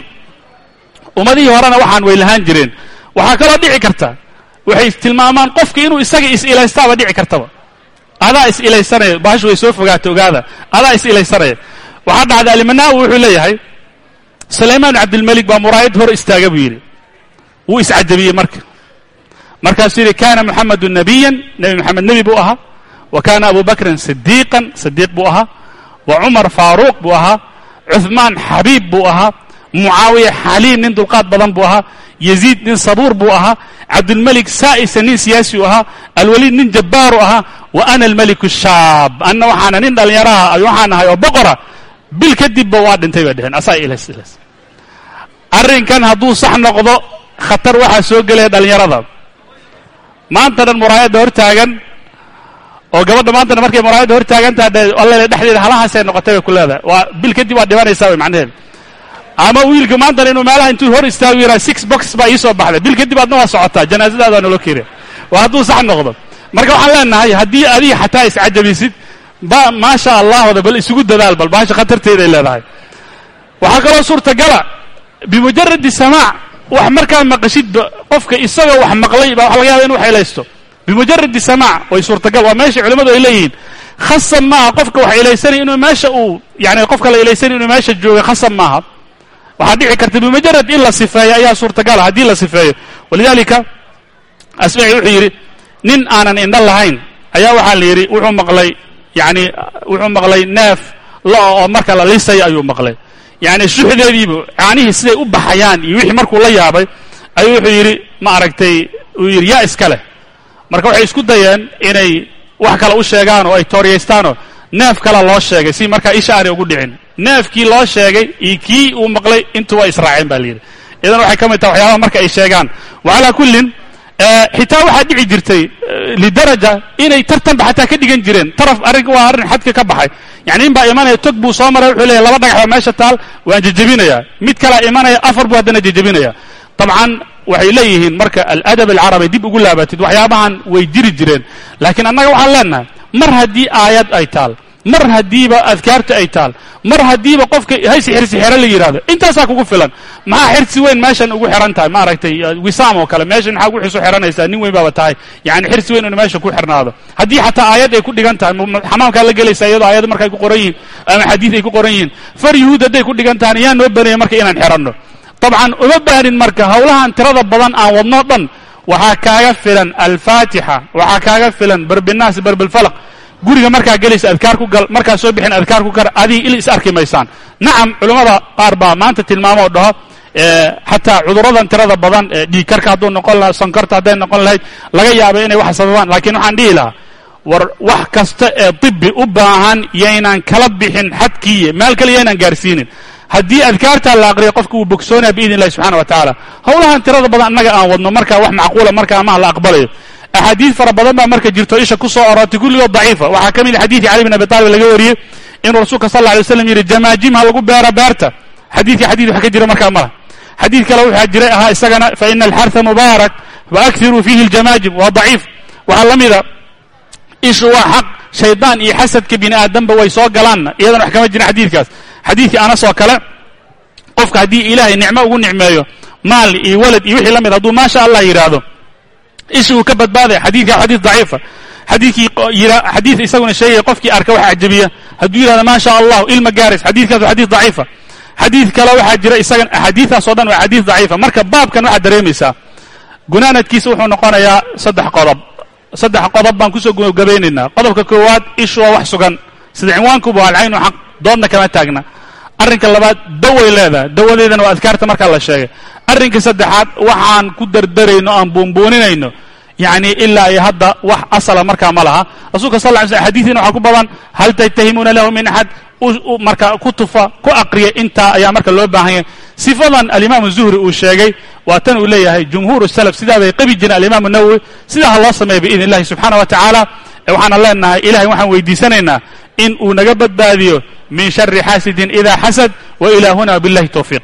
ummadihii horena waxaan way lahaan jireen. Waxaa kaloo dhici karta. Waxay tilmaamaan qofka inuu isaga is-ilaystaaba dhici kartaba. Adaa is ilaysanaya bahashu way soo fogaatay ogaada. Adaa is ilaysanaya waxaa dhacday alimanaawi wuxuu leeyahay sulaymaan cabdilmelik baa muraayad hor istaaga buu yidhi. Wuu iscajabiyey marka markaasuu yidhi kana moxamedu nabiyan nebi moxamed nebi buu ahaa. Wa kana abu bakrin sidiiqan sidiiq buu ahaa. Wa cumar faaruuq buu ahaa. Cuhmaan xabiib buu ahaa. Mucaawiya xaliim nin dulqaad badan buu ahaa. Yaziid nin sabuur buu ahaa. Cabdulmelik saa'isa nin siyaasi u ahaa. Alwaliid nin jabbaaru ahaa. Wa ana almeliku shaab. Anna waxaana nin dhallinyaraha waxaan ahay oo boqora. Bil kadibba waa dhintay bay dheheen asaa ilays ilays arrinkan hadduu sax noqdo khatar waxaa soo gelaya dhallinyarada maanta dhan muraayadda hor taagan oo gabadha maantana markay muraayadda hor taagantaha allele dhexdeeda halahaasay noqotay bay ku leedahay. Waa bil kadib waa dhimanaysaa way macnaheedu ama wiilka maantana inuu meelaha intuu hor istaagu yidhaha six box baa ii soo baxday. Bil kadib aadna waa socotaa janaasadaada naloo keenaya waa hadduu sax noqdo. Marka waxaan leenahay haddii adiga xataa iscajabisid ba maasha allahooda bal isugu dadaal bal baasha khatarteeday leedahay. Waxaa kaloo suurtagala bimujaradi samaac wax markaa maqashidba qofka isagoo wax maqlay baa waxa laga yaba inu wax ilaysto bimujaradi samaac way suurtagal waa meesha culimmadu ay leeyihiin. Khasab maaha qofka wax ilaysanaya inuu meesha uu yani qofka la ilaysanaya inuu meesha jooga khasab maaha. Waxaa dhici karta bimujarad in la sifeeyo ayaa suurtagala haddii la sifeeyo. Walidalika asmaci wuxuu yidhi nin aanan indho lahayn ayaa waxaa la yidhi wuxuu maqlay yani wuxuu maqlay neef lo oo marka la lisayo ayuu maqlay yani shuxdeediibu caanihii siday u baxayaan iyo wixii markuu la yaabay ayuu wuxuu yidhi ma aragtay? Uu yidhi yaa iska leh marka waxay isku dayeen inay wax kale u sheegaan oo ay tooriyaystaanoo neef kale loo sheegay. Si markaa isha aanay ugu dhicin. Neefkii loo sheegay iyo kii uu maqlay intu waa israaceen ba la yidhi. Idan waxay ka mid taha waxyaabaha marka ay sheegaan. Wa calaa kullin xitaa waxaa dhici jirtay lidaraja inay tartanba xataa ka dhigan jireen. Taraf arrin waa arrin xadka ka baxay. Yani in baa imanaya tog buu soo maray wuxuu leeyahy laba dhagax baa meesha taal waan jejebinayaa mid kalaa imanaya afar buu haddana jejebinaya dabcan waxay leeyihiin marka aladab alcarabi dib ugu laabatid waxyaabahan way jiri jireen. Laakiin annaga waxaan leenahay mar haddii aayad ay taal mar haddiiba adkaarta ay taal mar haddiiba qofka haysi xirsi xero la yidhahdo intaasaa kugu filan. Maxaa xirsi weyn meeshan ugu xihan tahay? Maaragtay wisaam oo kale meeshan maxaa ugu xisu xihanaysaa nin weyn tahay. Yani xirsi weyn inu meesha ku xirnaado. Haddii xataa aayad ay ku dhigan tahay xamaamkaa la gelaysaa iyadoo aayad marka ay ku qoran yihiin ama xadiid ay ku qoran yihiin. Far yuhuud hadday ku dhigan tahan yaa noo banaya marka inaan xihanno dabcan uma baanin marka hawlahan tirada badan aan wadno dhan waxaa kaaga filan alfaatixa waxaa kaaga filan berbinaas berbilfalaq guriga markaa gelaysa adkaar ku gal markaa soo bixin adkaar ku kar adii il is arki maysaan. Nacam culammada qaar baa maanta tilmaamoo dhaho xataa cuduradan tirada badan dhiigkarka hadduu noqon lahaa sonkorta hadday noqon lahayd laga yaaba inay wax sababaan. Lakiin waxaan dhihi lahaa war wax kasta ee dibi u baahan yaynaan kala bixin xadkiiye meel kale yaynaan gaarsiinin. Haddii adkaartaa la aqriya qofka wuu bogsoonaya biidn illahi subxana wa tacaala howlahan tirada badan annaga aan wadno marka wax macquula marka amaha la aqbalayo axaadiid fara badan baa marka jirto isha ku soo kulligood daciifa waxaa ka mid xadiidkii cali bin abi taalib laga wariyey inuu rasuulka sal alay waslam yidhi jamaajim ha lagu beera beerta xadiidkii xadiid wax ka jira markaa mala xadiid kale waxaa jiray ahaa isagana fa ina alxarha mubaarak wa akiruu fiihi ljamaajim waa daciif waxaa la mida ishu waa xaq shaydaan iyo xasadka bini aadamba way soo galaanna iyadana wax kama jirin xadiidkaas xadiidkii anas oo kale qofka haddii ilaahay nicmo ugu nicmeeyo maal iyo walad iyo wixii la mid hadduu maasha allah yidhaahdo ishi uu ka badbaadaya xadiidka xadiid daciifa. Xadiidkii xadiid isaguna sheegaya qofkii arka waxa ajabiya hadduu yidhahdo maa sha allahu ilma gaaris xadiidkaas waa xadiid daciifa. Xadiid kale waxaa jira isagan axaadiidaas dhan waa xadiid daciifa. Marka baabkan waxaad dareemaysaa gunaanadkiisa wuxuu noqonayaa saddex qodob. Saddex qodob baan ku soo gabagabeynaynaa. Qodobka koowaad ishu waa wax sugan. Sida cinwaankuba waa alcaynu xaq doodna kama taagna arrinka labaad daway leedahay. Dawadeedana waa adkaarta markaa la sheegay. Arrinka saddexaad waxaan ku dardarayno aan buunbuuninayno. Yacni ilaa iyo hadda wax asala markaa ma laha. Rasuulka sal ly sl xadiidiina waxaa ku badan hal tattahimuuna lahu min axad marka ku tufa ku aqriya intaa ayaa marka loo baahan yahay. Sifadan alimaamu zuhri uu sheegay waa tan uu leeyahay jumhuur salaf sidaa bay qabi jireen alimaamu nawowi sidaa ha loo sameeya biidn illahi subxaana wa tacaala waxaana leenahay ilahay waxaan weydiisanaynaa in uu naga badbaadiyo min shari xaasidin ida xasad wa ilaa huna billahi towfiiq